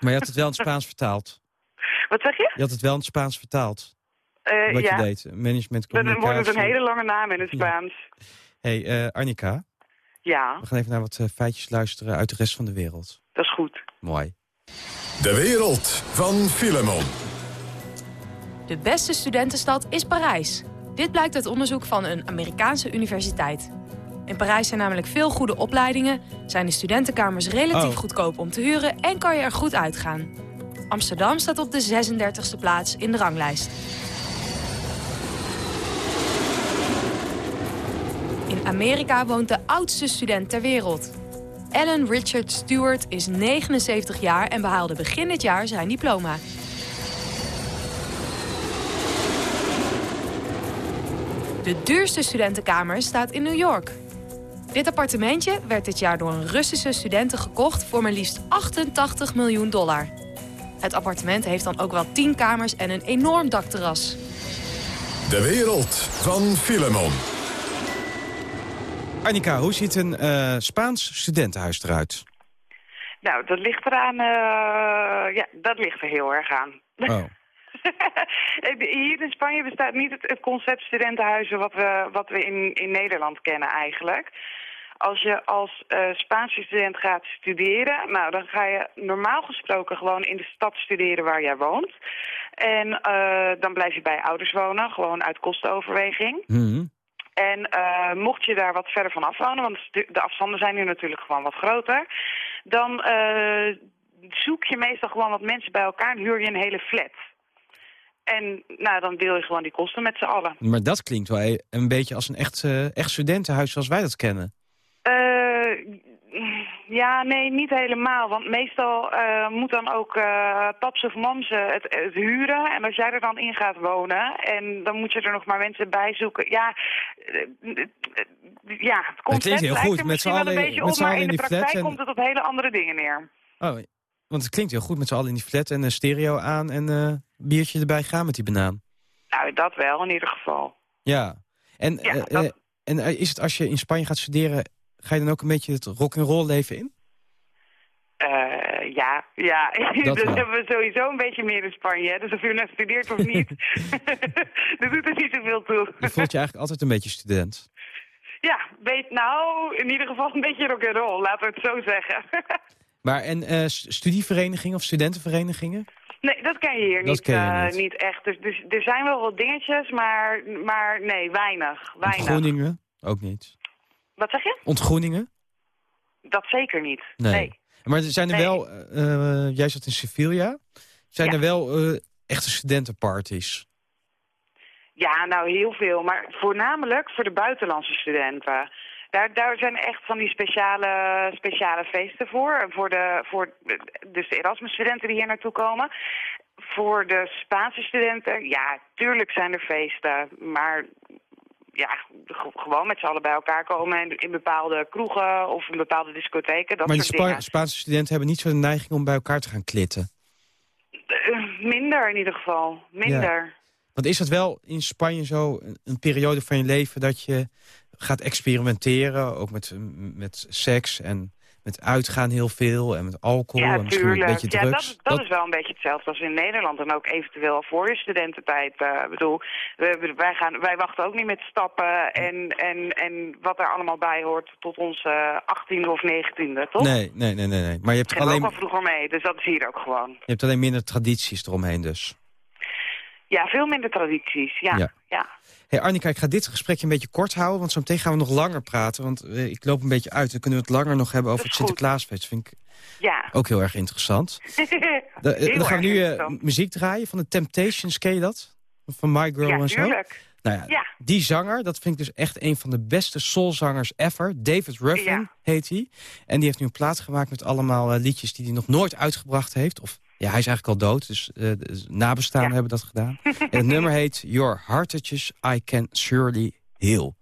Maar je had het wel in het Spaans vertaald. Wat zeg je? Je had het wel in het Spaans vertaald, Eh, wat ja, je deed. Management, dan wordt het een hele lange naam in het Spaans. hey, eh, Arnika, Ja, we gaan even naar wat eh, feitjes luisteren uit de rest van de wereld. dat is goed. Mooi. De wereld van Filemon. De beste studentenstad is Parijs. Dit blijkt uit onderzoek van een Amerikaanse universiteit. In Parijs zijn namelijk veel goede opleidingen, zijn de studentenkamers relatief Oh. goedkoop om te huren en kan je er goed uitgaan. Amsterdam staat op de 36e plaats in de ranglijst. Amerika woont de oudste student ter wereld. Ellen Richard Stewart is 79 jaar en behaalde begin dit jaar zijn diploma. De duurste studentenkamer staat in New York. Dit appartementje werd dit jaar door een Russische studenten gekocht voor maar liefst 88 miljoen dollar. Het appartement heeft dan ook wel 10 kamers en een enorm dakterras. De wereld van Filemon. Annika, hoe ziet een eh, Spaans studentenhuis eruit? Nou, dat ligt eraan, eh, ja, dat ligt er heel erg aan. Oh. Hier in Spanje bestaat niet het, concept studentenhuizen wat we, wat we in, in Nederland kennen eigenlijk. Als je als uh, Spaanse student gaat studeren, nou dan ga je normaal gesproken gewoon in de stad studeren waar jij woont. En uh, dan blijf je bij ouders wonen, gewoon uit kostenoverweging. Mm En uh, mocht je daar wat verder van af wonen, want de afstanden zijn nu natuurlijk gewoon wat groter, dan uh, zoek je meestal gewoon wat mensen bij elkaar en huur je een hele flat. En nou, dan deel je gewoon die kosten met z'n allen. Maar dat klinkt wel een beetje als een echt, uh, echt studentenhuis zoals wij dat kennen. Ja, nee, niet helemaal. Want meestal uh, moet dan ook uh, paps of mams het, het, huren. En als jij er dan in gaat wonen... en dan moet je er nog maar mensen bij zoeken. Ja, ja het komt het klinkt heel goed. Met z'n allen, een op, maar in, in de praktijk en... komt het op hele andere dingen neer. Oh, want het klinkt heel goed met z'n allen in die flat en een stereo aan... en een biertje erbij gaan met die banaan. Nou, dat wel in ieder geval. Ja. En, ja, dat... en is het als je in Spanje gaat studeren Ga je dan ook een beetje het rock'n'roll leven in? Uh, ja, ja. Dat, dat hebben we sowieso een beetje meer in Spanje. Hè? Dus of je nou studeert of niet, dat doet er niet zoveel toe. Je voelt je eigenlijk altijd een beetje student. Ja, weet, nou, in ieder geval een beetje rock'n'roll, laten we het zo zeggen. maar en uh, studieverenigingen of studentenverenigingen? Nee, dat ken je hier dat niet, je uh, niet. niet. echt. Dus, dus, er zijn wel wat dingetjes, maar, maar nee, weinig. weinig. Groningen? Ook niet. Wat zeg je? Ontgroeningen? Dat zeker niet, nee. nee. Maar zijn er nee. wel, uh, jij zat in Sevilla, zijn ja. er wel uh, echte studentenparties? Ja, nou heel veel, maar voornamelijk voor de buitenlandse studenten. Daar, daar zijn echt van die speciale, speciale feesten voor. Voor de, voor dus de Erasmus-studenten die hier naartoe komen. Voor de Spaanse studenten, ja, tuurlijk zijn er feesten. Maar ja, gewoon met z'n allen bij elkaar komen in, in bepaalde kroegen of in bepaalde discotheken. Dat maar Spa dingen. Spaanse studenten hebben niet zo de neiging om bij elkaar te gaan klitten. Uh, minder in ieder geval, minder. Ja. Want is dat wel in Spanje zo een, een, periode van je leven dat je gaat experimenteren, ook met, met seks en met uitgaan heel veel en met alcohol ja, en misschien tuurlijk. een beetje ja, drugs? Dat, dat, dat, is wel een beetje hetzelfde als in Nederland en ook eventueel voor je studententijd. Ik uh, bedoel, we, wij, gaan, wij wachten ook niet met stappen en, en, en wat er allemaal bij hoort tot onze 18e of 19e, toch? Nee, nee, nee, nee. nee. Maar je hebt en alleen... ook al vroeger mee, dus dat is hier ook gewoon. Je hebt alleen minder tradities eromheen dus. Ja, veel minder tradities, ja. ja. Ja. Hey Arnika, ik ga dit gesprekje een beetje kort houden, want zo meteen gaan we nog langer praten. Want uh, ik loop een beetje uit, dan kunnen we het langer nog hebben over het Sinterklaasfeest. Dat vind ik ja. ook heel erg interessant. da, uh, dan gaan we nu uh, muziek draaien van de Temptations, ken je dat? Van My Girl ja, en zo. Nou ja, ja, die zanger, dat vind ik dus echt een van de beste soulzangers ever. David Ruffin ja. heet hij. En die heeft nu een plaat gemaakt met allemaal liedjes die hij nog nooit uitgebracht heeft. Of ja, hij is eigenlijk al dood, dus uh, de nabestaanden ja. hebben dat gedaan. en het nummer heet Your Heart Touches I Can Surely Heal.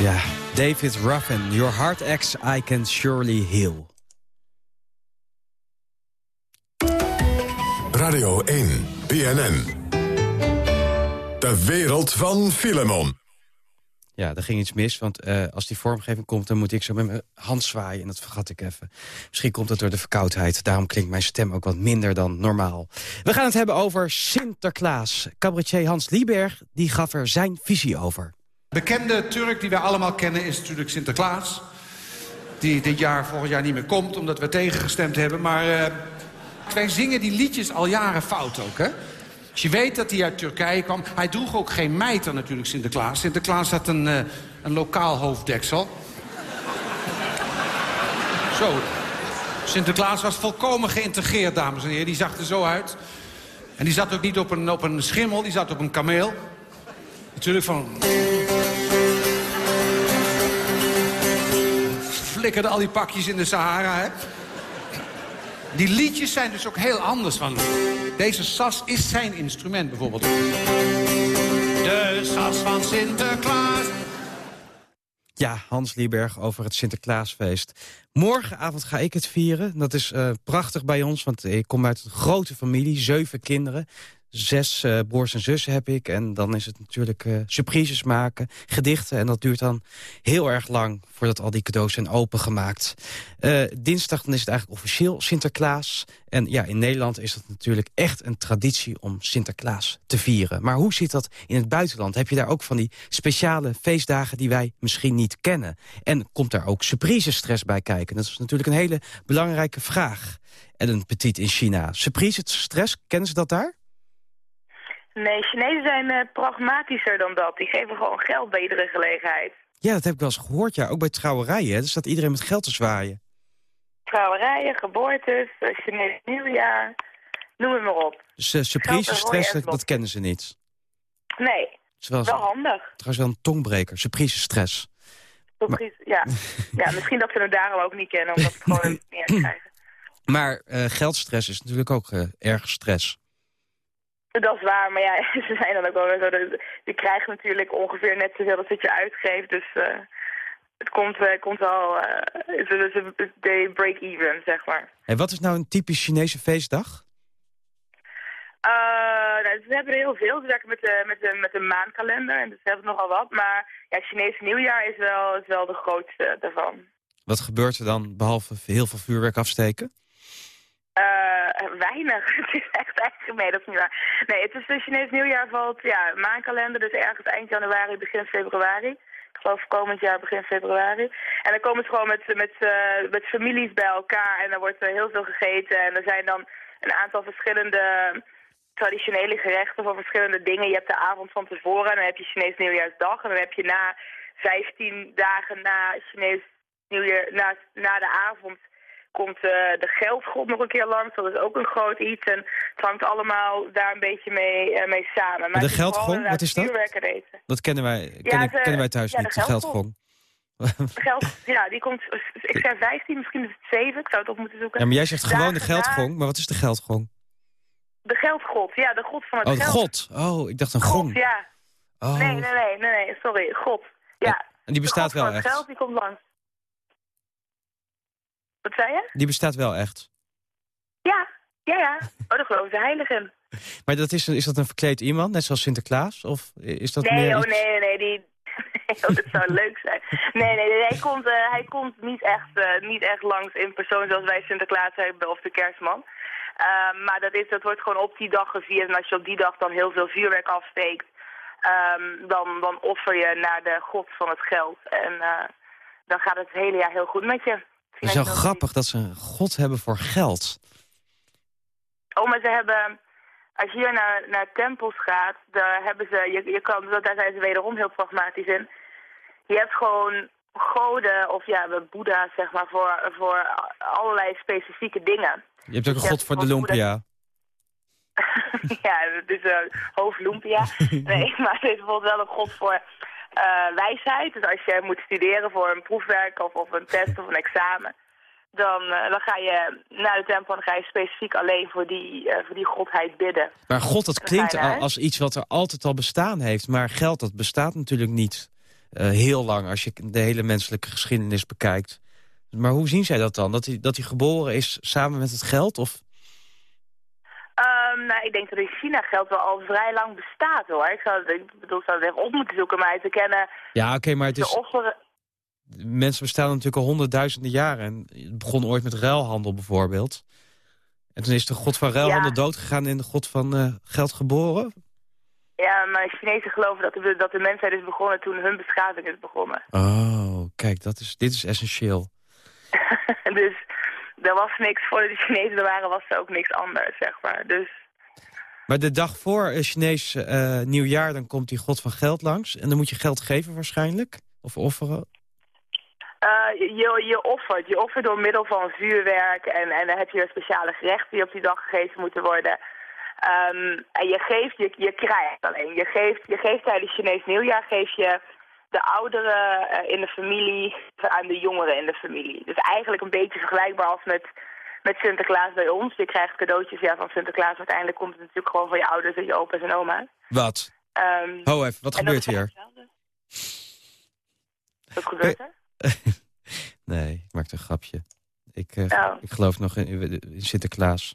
Ja, David Ruffin, Your Heart Acts I Can Surely Heal. Radio 1, BNN. De wereld van Filemon. Ja, er ging iets mis, want uh, als die vormgeving komt... dan moet ik zo met mijn hand zwaaien en dat vergat ik even. Misschien komt het door de verkoudheid. Daarom klinkt mijn stem ook wat minder dan normaal. We gaan het hebben over Sinterklaas. Cabaretier Hans Lieberg die gaf er zijn visie over. Bekende Turk die wij allemaal kennen is natuurlijk Sinterklaas. Die dit jaar, volgend jaar niet meer komt, omdat we tegengestemd hebben. Maar uh, wij zingen die liedjes al jaren fout ook, hè? Als je weet dat hij uit Turkije kwam... Hij droeg ook geen mijter natuurlijk, Sinterklaas. Sinterklaas had een, uh, een lokaal hoofddeksel. zo. Sinterklaas was volkomen geïntegreerd, dames en heren. Die zag er zo uit. En die zat ook niet op een, op een schimmel, die zat op een kameel. Natuurlijk van... Flikkerde al die pakjes in de Sahara, hè? Die liedjes zijn dus ook heel anders van... Deze sas is zijn instrument bijvoorbeeld. De sas van Sinterklaas. Ja, Hans Lieberg over het Sinterklaasfeest. Morgenavond ga ik het vieren. Dat is uh, prachtig bij ons, want ik kom uit een grote familie. Zeven kinderen. Zes uh, broers en zussen heb ik. En dan is het natuurlijk uh, surprises maken, gedichten. En dat duurt dan heel erg lang voordat al die cadeaus zijn opengemaakt. Uh, dinsdag dan is het eigenlijk officieel Sinterklaas. En ja, in Nederland is dat natuurlijk echt een traditie om Sinterklaas te vieren. Maar hoe zit dat in het buitenland? Heb je daar ook van die speciale feestdagen die wij misschien niet kennen? En komt daar ook surprise-stress bij kijken? Dat is natuurlijk een hele belangrijke vraag. En een petit in China. Surprise-stress, kennen ze dat daar? Nee, Chinezen zijn uh, pragmatischer dan dat. Die geven gewoon geld bij iedere gelegenheid. Ja, dat heb ik wel eens gehoord, ja. Ook bij trouwerijen, hè. Er staat iedereen met geld te zwaaien. Trouwerijen, geboortes, uh, Chinees nieuwjaar, noem het maar op. Dus uh, surprise, stress, dat, dat, kennen ze niet? Nee, wel, wel handig. Trouwens wel een tongbreker, surprise, stress. Surprise, maar... ja. ja. Misschien dat ze het daarom ook niet kennen, omdat ze gewoon niet meer krijgen. Maar geldstress is natuurlijk ook erg stress. Dat is waar, maar ja, ze zijn dan ook wel zo. Je krijgt natuurlijk ongeveer net zoveel als dat je uitgeeft. Dus uh, het komt, uh, komt wel, uh, ze, they break even, zeg maar. En wat is nou een typisch Chinese feestdag? nou, ze hebben er heel veel. Ze werken met de, met de, met de maankalender en dus ze hebben nogal wat. Maar ja, Chinese nieuwjaar is wel, is wel de grootste daarvan. Wat gebeurt er dan, behalve heel veel vuurwerk afsteken? Uh, weinig. het is echt eigenlijk nee, dat is niet waar. Nee, het is de Chinees nieuwjaar valt, ja, maankalender, dus ergens eind januari, begin februari. Ik geloof komend jaar begin februari. En dan komen ze gewoon met, met, uh, met families bij elkaar en dan wordt er heel veel gegeten. En er zijn dan een aantal verschillende traditionele gerechten voor verschillende dingen. Je hebt de avond van tevoren en dan heb je Chinees nieuwjaarsdag. En dan heb je na 15 dagen na Chinees nieuwjaar, na, na de avond komt uh, de geldgod nog een keer langs. Dat is ook een groot iets. En het hangt allemaal daar een beetje mee, uh, mee samen. Maar de geldgong, wat is dat? Dat kennen wij, ja, kennen, de, kennen wij thuis ja, niet, de geldgong. De geld, ja, die komt, ik zeg 15, misschien is het 7, ik zou het op moeten zoeken. Ja, maar jij zegt gewoon de geldgong, maar wat is de geldgong? De geldgod, ja, de god van het oh, geld. Oh, god. Oh, ik dacht een gong. God, ja. Oh. Nee, nee, nee, nee, nee, sorry, god. Ja. En die bestaat wel echt? Het geld, die komt langs. Wat zei je? Die bestaat wel echt? Ja, ja, ja. Oh, de heiligen. Maar dat is, is dat een verkleed iemand, net zoals Sinterklaas? Of is dat nee, meer oh, iets... nee, nee, die... oh, dat zou leuk zijn. Nee, nee, nee hij, komt, uh, hij komt niet echt, uh, niet echt langs in persoon zoals wij Sinterklaas hebben of de kerstman. Uh, maar dat, is, dat wordt gewoon op die dag gevierd. En als je op die dag dan heel veel vuurwerk afsteekt, um, dan, dan offer je naar de god van het geld. En dan gaat het hele jaar heel goed met je. Het is wel grappig dat ze een god hebben voor geld. Oh, maar ze hebben... Als je hier naar, naar tempels gaat, daar, hebben ze, je, je kan, daar zijn ze wederom heel pragmatisch in. Je hebt gewoon goden, of ja, boeddha's zeg maar, voor, voor allerlei specifieke dingen. Je hebt ook een god voor de lumpia. ja, het is een uh, hoofdlumpia. nee, maar het is bijvoorbeeld wel een god voor uh, wijsheid. Dus als je moet studeren voor een proefwerk of, of een test of een examen, dan, uh, dan ga je naar de tempel en dan ga je specifiek alleen voor die, uh, voor die godheid bidden. Maar god, dat klinkt al als iets wat er altijd al bestaan heeft. Maar geld, dat bestaat natuurlijk niet. eh, heel lang als je de hele menselijke geschiedenis bekijkt. Maar hoe zien zij dat dan? Dat hij, dat hij geboren is samen met het geld? Of... Ehm, nou, ik denk dat in China geld wel al vrij lang bestaat hoor. Ik zou, ik bedoel, zou het echt op moeten zoeken, maar te kennen. Ja, oké, maar het is... Offeren... Mensen bestaan natuurlijk al honderdduizenden jaren. En het begon ooit met ruilhandel bijvoorbeeld. En toen is de god van ruilhandel Ja. doodgegaan en de god van eh, geld geboren. Ja, maar Chinezen geloven dat de, dat de mensheid is begonnen toen hun beschaving is begonnen. Oh, kijk, dat is, dit is essentieel. dus er was niks, voordat de Chinezen er waren, was er ook niks anders, zeg maar. Dus Maar de dag voor een Chinees eh, nieuwjaar, dan komt die god van geld langs. En dan moet je geld geven waarschijnlijk. Of offeren. eh, je, je offert. Je offert door middel van vuurwerk en, en dan heb je speciale gerechten die op die dag gegeten moeten worden. Ehm, en je geeft, je, je krijgt alleen. Je geeft, je geeft tijdens Chinees nieuwjaar geef je de ouderen eh, in de familie aan de jongeren in de familie. Dus eigenlijk een beetje vergelijkbaar als met, met Sinterklaas bij ons. Je krijgt cadeautjes ja, van Sinterklaas. Uiteindelijk komt het natuurlijk gewoon van je ouders en je opa's en oma's. Wat? Ho even, wat gebeurt hier? Wat gebeurt er? Nee, ik maak een grapje. Ik, eh, Oh. ik geloof nog in, in Sinterklaas.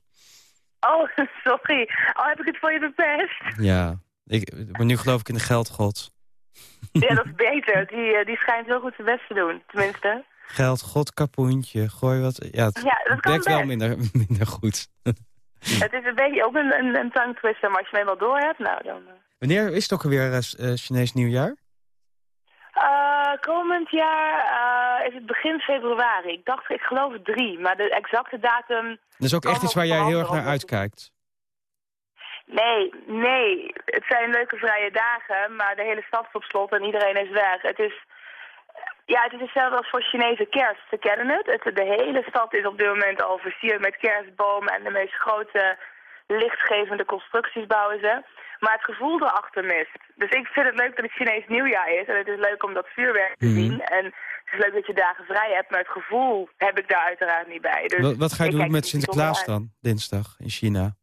Oh, sorry. Oh, heb ik het voor je verpest? Ja, ik, maar nu geloof ik in de geldgod. Ja, dat is beter. Die, eh, die schijnt heel goed zijn best te doen, tenminste. Geldgod, kapoentje, gooi wat... Ja, het Ja, dat werkt wel minder, minder goed. Het is een beetje ook een, een, een tongue twister, maar als je hem eenmaal door hebt, nou dan... eh. Wanneer is het ook alweer eh, Chinees nieuwjaar? Komend jaar is het begin februari. Ik dacht, ik geloof drie, maar de exacte datum... Dat is ook echt iets waar jij heel erg naar uitkijkt. Nee, nee. Het zijn leuke vrije dagen, maar de hele stad is op slot en iedereen is weg. Het is, ja, het is hetzelfde als voor Chinese kerst. Ze kennen het. het. De hele stad is op dit moment al versierd met kerstbomen en de meest grote lichtgevende constructies bouwen ze. Maar het gevoel erachter mist. Dus ik vind het leuk dat het Chinees nieuwjaar is en het is leuk om dat vuurwerk te Mhm. zien. En het is leuk dat je dagen vrij hebt, maar het gevoel heb ik daar uiteraard niet bij. Dus wat, wat ga je doen met er Sinterklaas dan, dinsdag, in China?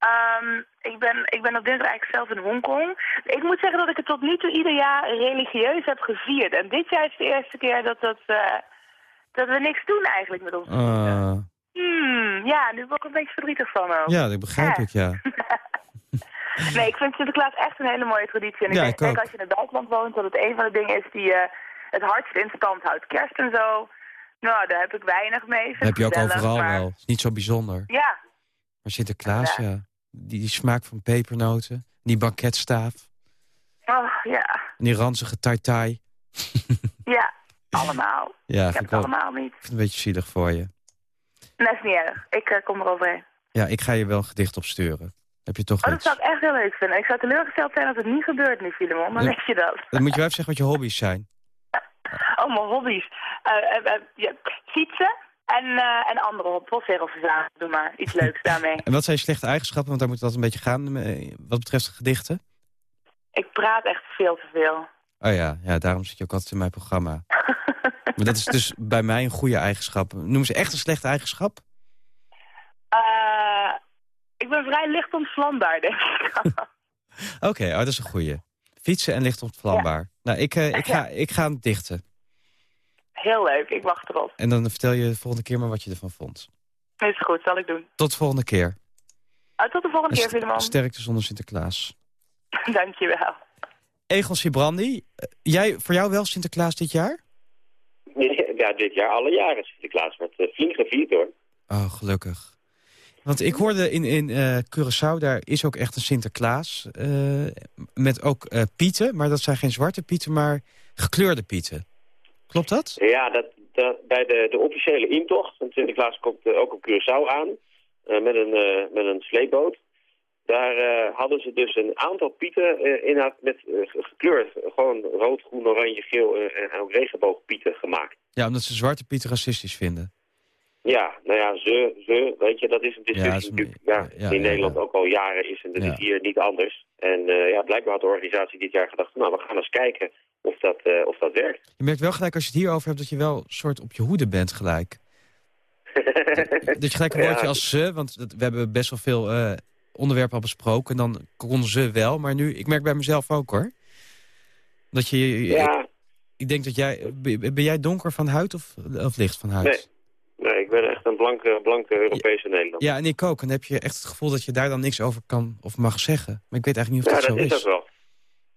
Ehm, ik, ben, ik ben op dinsdag eigenlijk zelf in Hongkong. Ik moet zeggen dat ik het tot nu toe ieder jaar religieus heb gevierd. En dit jaar is de eerste keer dat, dat, eh, dat we niks doen eigenlijk met ons. Ah, Hmm, ja, nu word ik een beetje verdrietig van ook. ja, dat begrijp Ja. ik, ja. Nee, ik vind Sinterklaas echt een hele mooie traditie. En ik Ja, denk, ik denk ook. als je in het buitenland woont, dat het een van de dingen is die je het hardst in stand houdt. Kerst en zo, nou, daar heb ik weinig mee. Dat heb je ook overal maar- wel. Het is niet zo bijzonder. Ja, Maar Sinterklaas, ja. Die, die smaak van pepernoten, die banketstaaf, oh, ja, en die ranzige tai-tai. ja, allemaal. Ja, ik heb ik het wel- allemaal niet. Ik vind het een beetje zielig voor je. Dat is niet erg. Ik eh, kom er overheen. Ja, ik ga je wel een gedicht opsturen. Heb je toch Oh, dat iets? zou ik echt heel leuk vinden. Ik zou teleurgesteld zijn als het niet gebeurt nu, Filemon. Dan weet je dat. Dan moet je wel even zeggen wat je hobby's zijn. Oh, mijn hobby's. Eh, ja, fietsen en, eh, en andere. Postzegel verzamelen, doe maar. Iets leuks daarmee. En wat zijn je slechte eigenschappen? Want daar moet dat een beetje gaan eh, wat betreft gedichten. Ik praat echt veel te veel. Oh ja, ja, daarom zit je ook altijd in mijn programma. maar dat is dus bij mij een goede eigenschap. Noem ze echt een slechte eigenschap? Eh, ik ben vrij licht ontvlambaar, denk ik. Oké, oh, dat is een goede. Fietsen en licht ontvlambaar. Nou, ik, eh, ik, ga, ik ga het dichten. Heel leuk, ik wacht erop. En dan vertel je de volgende keer maar wat je ervan vond. Is goed, zal ik doen. Tot de volgende keer. Ah, tot de volgende En keer, Filemon. Sterkte zonder Sinterklaas. Dankjewel. Egon Sibrandi, eh, jij, voor jou wel Sinterklaas dit jaar? Ja, dit jaar alle jaren Sinterklaas wordt uh, flink gevierd hoor. Oh, gelukkig. Want ik hoorde in, in eh, Curaçao, daar is ook echt een Sinterklaas. eh, met ook eh, pieten, maar dat zijn geen zwarte pieten, maar gekleurde pieten. Klopt dat? Ja, dat, dat, bij de, de officiële intocht, want Sinterklaas komt eh, ook op Curaçao aan, eh, met, een, eh, met een sleepboot. Daar hadden ze dus een aantal pieten eh, inderdaad met ge- gekleurd. Gewoon rood, groen, oranje, geel en ook regenboogpieten gemaakt. Ja, omdat ze zwarte pieten racistisch vinden. Ja, nou ja, ze, ze, weet je, dat is een discussie Ja, natuurlijk, ja, ja, die in Nederland ook al jaren is en dat is hier niet anders. En eh, ja, blijkbaar had de organisatie dit jaar gedacht, nou, we gaan eens kijken of dat, eh, of dat werkt. Je merkt wel gelijk als je het hierover hebt dat je wel een soort op je hoede bent gelijk. dat je gelijk een woordje als ze, want dat- we hebben best wel veel eh, onderwerpen al besproken. En dan konden ze wel, maar nu, ik merk bij mezelf ook hoor. Dat je, Ja. ik, ik denk dat jij... Ben ben jij donker van huid of, of licht van huid? Nee. Nee, ik ben echt een blanke, blanke Europese Nederlander. Ja, en ik ook. En dan heb je echt het gevoel dat je daar dan niks over kan of mag zeggen. Maar ik weet eigenlijk niet of Ja, dat, dat zo is ook wel.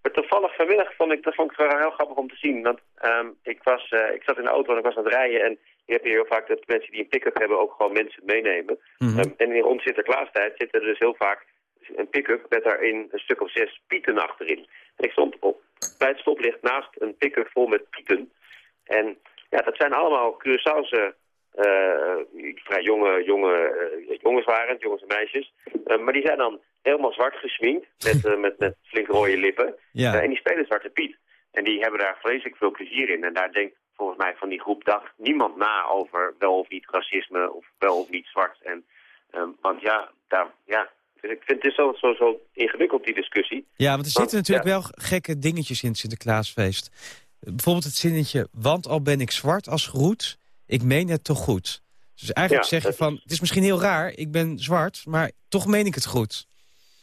Maar toevallig vanmiddag vond ik, dat vond ik wel heel grappig om te zien. Want ehm, ik, was, eh, ik zat in de auto en ik was aan het rijden. En je hebt hier heel vaak dat mensen die een pick-up hebben ook gewoon mensen meenemen. Mhm. Ehm, en in rond Sinterklaastijd zitten er dus heel vaak een pick-up met daarin een stuk of zes pieten achterin. En ik stond op, bij het stoplicht naast een pick-up vol met pieten. En ja, dat zijn allemaal Curaçaose vrij jonge, jonge eh, jongens waren, jongens en meisjes. Eh, maar die zijn dan helemaal zwart gesminkt, met, eh, met, met flink rode lippen. Ja. Eh, en die spelen Zwarte Piet. En die hebben daar vreselijk veel plezier in. En daar denkt volgens mij van die groep dag niemand na over wel of niet racisme of wel of niet zwart. En, ehm, want ja, daar, ja, ik vind het zo, zo, zo ingewikkeld die discussie. Ja, want er zitten natuurlijk ja. wel gekke dingetjes in het Sinterklaasfeest. Bijvoorbeeld het zinnetje, want al ben ik zwart als groet, ik meen het toch goed. Dus eigenlijk Ja, zeg je van, het is misschien heel raar, ik ben zwart, maar toch meen ik het goed.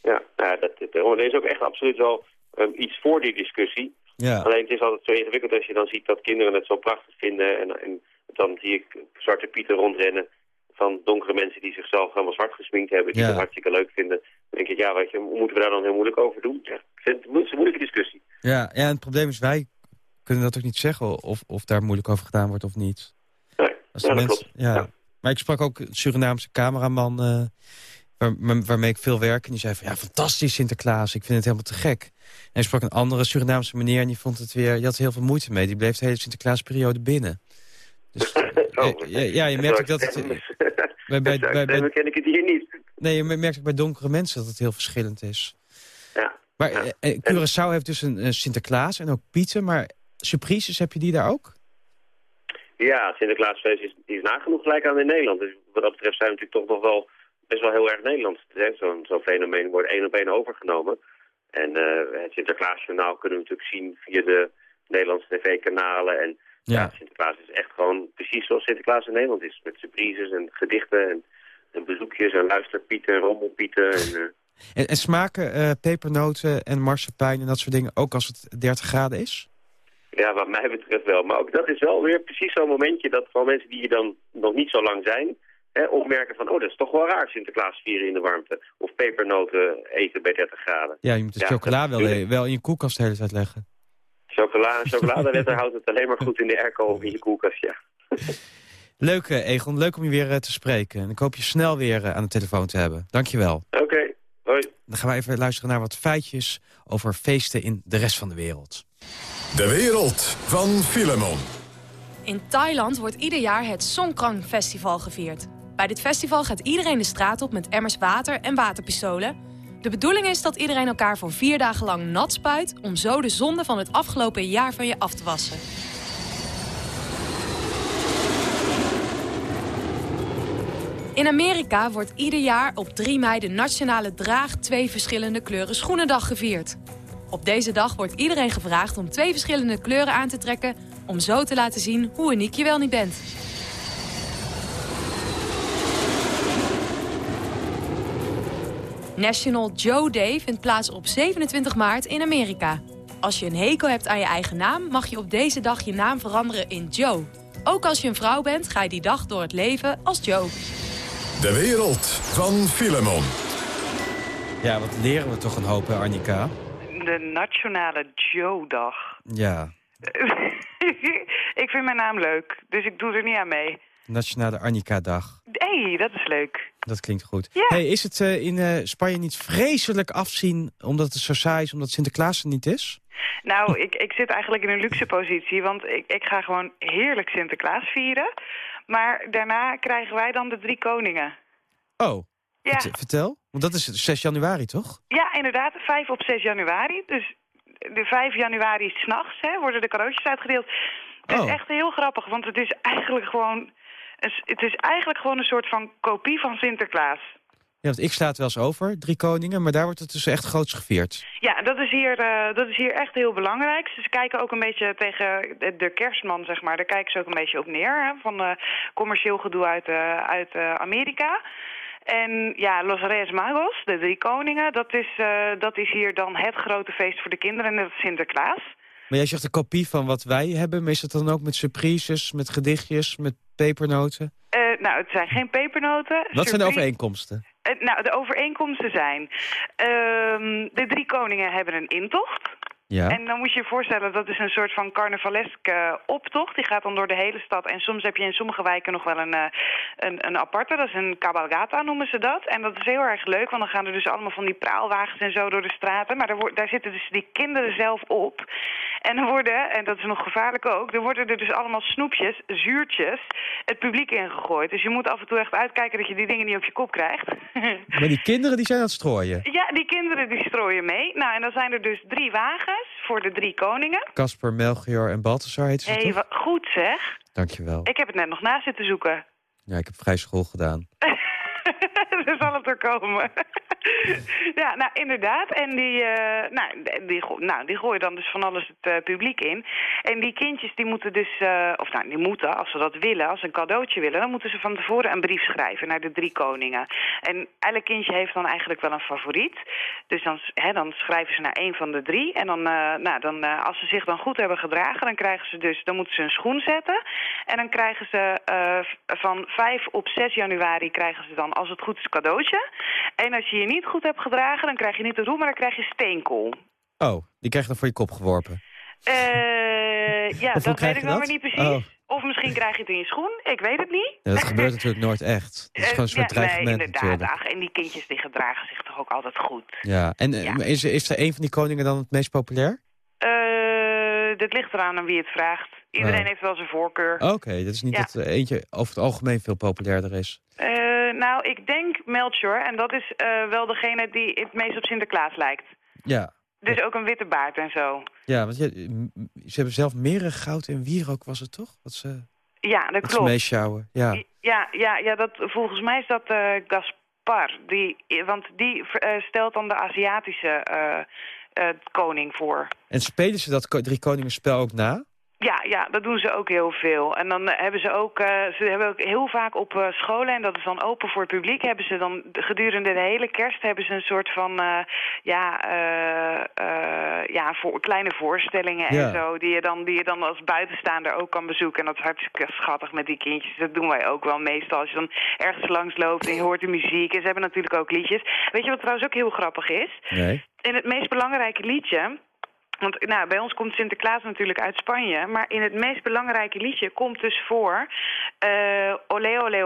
Ja, nou, dat, dat- er is ook echt absoluut wel ehm, iets voor die discussie. Ja. Alleen het is altijd zo ingewikkeld als je dan ziet dat kinderen het zo prachtig vinden. En, en dan zie ik zwarte pieten rondrennen van donkere mensen die zichzelf helemaal zwart gesminkt hebben. Die Ja. het hartstikke leuk vinden. Dan denk ik, ja, weet je, moeten we daar dan heel moeilijk over doen? Ja, ik vind het een moe- een moeilijke discussie. Ja, ja, en het probleem is, wij kunnen dat ook niet zeggen of, of daar moeilijk over gedaan wordt of niet. Als de ja, mensen-. Maar ik sprak ook een Surinaamse cameraman eh, waar, waar- waarmee ik veel werk. En die zei van, ja, fantastisch Sinterklaas, ik vind het helemaal te gek. En ik sprak een andere Surinaamse meneer en die vond het weer, die had heel veel moeite mee. Die bleef de hele Sinterklaasperiode binnen. Dus, eh, ja, ja, je merkt ook dat het... Bij, bij, bij, ken ik het hier niet. nee, je merkt ook bij donkere mensen dat het heel verschillend is. Ja. Maar eh, eh, Curaçao heeft dus een, een Sinterklaas en ook Pieten, maar surprises heb je die daar ook? Ja, Sinterklaasfeest is, is nagenoeg gelijk aan in Nederland. Dus wat dat betreft zijn we natuurlijk toch nog wel best wel heel erg Nederlands. Zo'n zo'n fenomeen wordt één op één overgenomen. En eh, het Sinterklaasjournaal kunnen we natuurlijk zien via de Nederlandse tv-kanalen. En ja. Sinterklaas is echt gewoon precies zoals Sinterklaas in Nederland is. Met surprises en gedichten en, en bezoekjes en luisterpieten en rommelpieten. En, eh, En, en smaken eh, pepernoten en marsepein en dat soort dingen ook als het 30 graden is? Ja, wat mij betreft wel. Maar ook dat is wel weer precies zo'n momentje dat voor mensen die hier dan nog niet zo lang zijn... Hè, opmerken van, oh, dat is toch wel raar Sinterklaas vieren in de warmte. Of pepernoten eten bij 30 graden. Ja, je moet de Ja, chocola wel, eh, wel in je koelkast de hele tijd leggen. Chocola, chocoladewetter houdt het alleen maar goed in de airco of in je koelkast, ja. Leuk, eh, Egon. Leuk om je weer eh, te spreken. En ik hoop je snel weer eh, aan de telefoon te hebben. Dankjewel. Oké, hoi. Dan gaan we even luisteren naar wat feitjes over feesten in de rest van de wereld. De wereld van Filemon. In Thailand wordt ieder jaar het Songkran Festival gevierd. Bij dit festival gaat iedereen de straat op met emmers water en waterpistolen. De bedoeling is dat iedereen elkaar voor vier dagen lang nat spuit... om zo de zonde van het afgelopen jaar van je af te wassen. In Amerika wordt ieder jaar op 3 mei de nationale draag twee verschillende kleuren schoenendag gevierd. Op deze dag wordt iedereen gevraagd om twee verschillende kleuren aan te trekken... om zo te laten zien hoe uniek je wel niet bent. National Joe Day vindt plaats op 27 maart in Amerika. Als je een hekel hebt aan je eigen naam... mag je op deze dag je naam veranderen in Joe. Ook als je een vrouw bent, ga je die dag door het leven als Joe. De wereld van Filemon. Ja, wat leren we toch een hoop, hè, Arnika? De Nationale Joe-dag. Ja, ik vind mijn naam leuk, dus ik doe er niet aan mee. Nationale Arnika-dag. Hé, hey, dat is leuk. Dat klinkt goed. Ja. Hey, is het eh, in eh, Spanje niet vreselijk afzien omdat het zo saai is, omdat Sinterklaas er niet is? Nou, ik, ik zit eigenlijk in een luxe positie, want ik, ik ga gewoon heerlijk Sinterklaas vieren. Maar daarna krijgen wij dan de drie koningen. Oh, Ja, vert- vertel. Want dat is 6 januari, toch? ja inderdaad, 5 op 6 januari. Dus de 5 januari s'nachts worden de cadeautjes uitgedeeld. Het Oh. is echt heel grappig, want het is eigenlijk gewoon... Het is eigenlijk gewoon een soort van kopie van Sinterklaas. Ja, want ik sla het wel eens over, drie koningen, maar daar wordt het dus echt groots gevierd. Ja, dat is, hier, eh, dat is hier echt heel belangrijk. Ze kijken ook een beetje tegen de, de kerstman, zeg maar. Daar kijken ze ook een beetje op neer. Hè, van eh, commercieel gedoe uit, eh, uit Amerika. En ja, Los Reyes Magos, de drie koningen, dat is, eh, dat is hier dan het grote feest voor de kinderen. En dat is Sinterklaas. Maar jij zegt een kopie van wat wij hebben. Maar is het dan ook met surprises, met gedichtjes, met pepernoten? Eh, nou, het zijn geen pepernoten. Wat zijn de overeenkomsten? Eh, nou, de overeenkomsten zijn... ehm, de drie koningen hebben een intocht. Ja. En dan moet je je voorstellen, dat is een soort van carnavaleske optocht. Die gaat dan door de hele stad. En soms heb je in sommige wijken nog wel een, eh, een, een aparte. Dat is een cabalgata noemen ze dat. En dat is heel erg leuk, want dan gaan er dus allemaal van die praalwagens en zo door de straten. Maar daar, wordt- daar zitten dus die kinderen zelf op. En er worden, en dat is nog gevaarlijk ook, er worden er dus allemaal snoepjes, zuurtjes, het publiek ingegooid. Dus je moet af en toe echt uitkijken dat je die dingen niet op je kop krijgt. Maar die kinderen die zijn aan het strooien. Ja, die kinderen die strooien mee. Nou, en dan zijn er dus drie wagens voor de drie koningen. Casper, Melchior en Balthasar heet ze wat goed zeg. Dankjewel. Ik heb het net nog na zitten zoeken. Ja, ik heb vrij school gedaan. er zal het er komen. ja, nou inderdaad. En die, eh, nou, die, nou, die gooien dan dus van alles het eh, publiek in. En die kindjes die moeten dus, eh, of nou, die moeten, als ze dat willen, als ze een cadeautje willen, dan moeten ze van tevoren een brief schrijven naar de drie koningen. En elk kindje heeft dan eigenlijk wel een favoriet. Dus dan, hè, dan schrijven ze naar één van de drie. En dan, nou, dan, als ze zich dan goed hebben gedragen, dan krijgen ze dus, dan moeten ze een schoen zetten. En dan krijgen ze van 5 op 6 januari krijgen ze dan, als het goed is, cadeautje. En als je je niet goed hebt gedragen, dan krijg je niet de roem, maar dan krijg je steenkool. Oh, die krijg je dan voor je kop geworpen. Eh, ja, dat weet ik dat? weer niet precies. Oh. Of misschien krijg je het in je schoen, ik weet het niet. Ja, dat gebeurt natuurlijk nooit echt. Dat is gewoon een soort Eh, ja, nee, inderdaad. Ach, en die kindjes die gedragen zich toch ook altijd goed. Ja, en eh, Ja. Is, is er een van die koningen dan het meest populair? Eh, dat ligt eraan aan wie het vraagt. Iedereen heeft wel zijn voorkeur. Oké, dat is niet Ja. dat er eentje over het algemeen veel populairder is. Eh, nou, ik denk Melchior. En dat is eh, wel degene die het meest op Sinterklaas lijkt. Ja, Dus ook een witte baard en zo. ja want je, ze hebben zelf meer goud en wierook was het toch? Wat ze, Ja, dat klopt. meesjouwen. Ja. Ja, ja, ja dat, volgens mij is dat eh, Gaspar. Die, want die eh, stelt dan de Aziatische eh, eh, koning voor. En spelen ze dat drie koningen spel ook na? Ja, ja, dat doen ze ook heel veel. En dan eh, hebben ze ook, eh, ze hebben ook heel vaak op eh, scholen, en dat is dan open voor het publiek, hebben ze dan gedurende de hele kerst hebben ze een soort van, ja, ja voor, kleine voorstellingen en zo, die je, dan, die je dan als buitenstaander ook kan bezoeken. En dat is hartstikke schattig met die kindjes. Dat doen wij ook wel meestal. Als je dan ergens langs loopt en je hoort de muziek. En ze hebben natuurlijk ook liedjes. Weet je wat trouwens ook heel grappig is? Nee. In het meest belangrijke liedje... Want nou, bij ons komt Sinterklaas natuurlijk uit Spanje. Maar in het meest belangrijke liedje komt dus voor... eh Ole Ole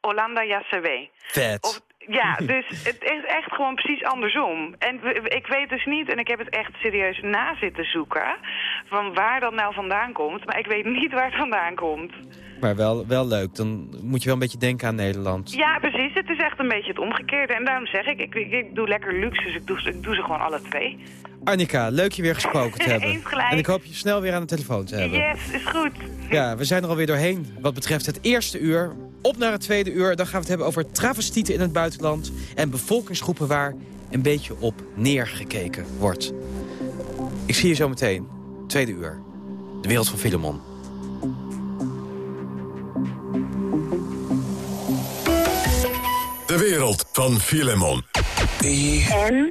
Se ve. Vet. Of, ja, dus het is echt gewoon precies andersom. En ik weet dus niet, en ik heb het echt serieus na zitten zoeken... van waar dat nou vandaan komt. Maar ik weet niet waar het vandaan komt. Maar wel, wel leuk. Dan moet je wel een beetje denken aan Nederland. Ja, precies. Het is echt een beetje het omgekeerde. En daarom zeg ik, ik, ik, ik doe lekker luxe, dus ik doe, ze- ik doe ze gewoon alle twee. Annika, leuk je weer gesproken te hebben. Eens gelijk. En ik hoop je snel weer aan de telefoon te hebben. Yes, is goed. Ja, we zijn er alweer doorheen wat betreft het eerste uur. Op naar het tweede uur. Dan gaan we het hebben over travestieten in het buitenland... en bevolkingsgroepen waar een beetje op neergekeken wordt. Ik zie je zo meteen. Tweede uur. De wereld van Filemon. De wereld van Filemon. En?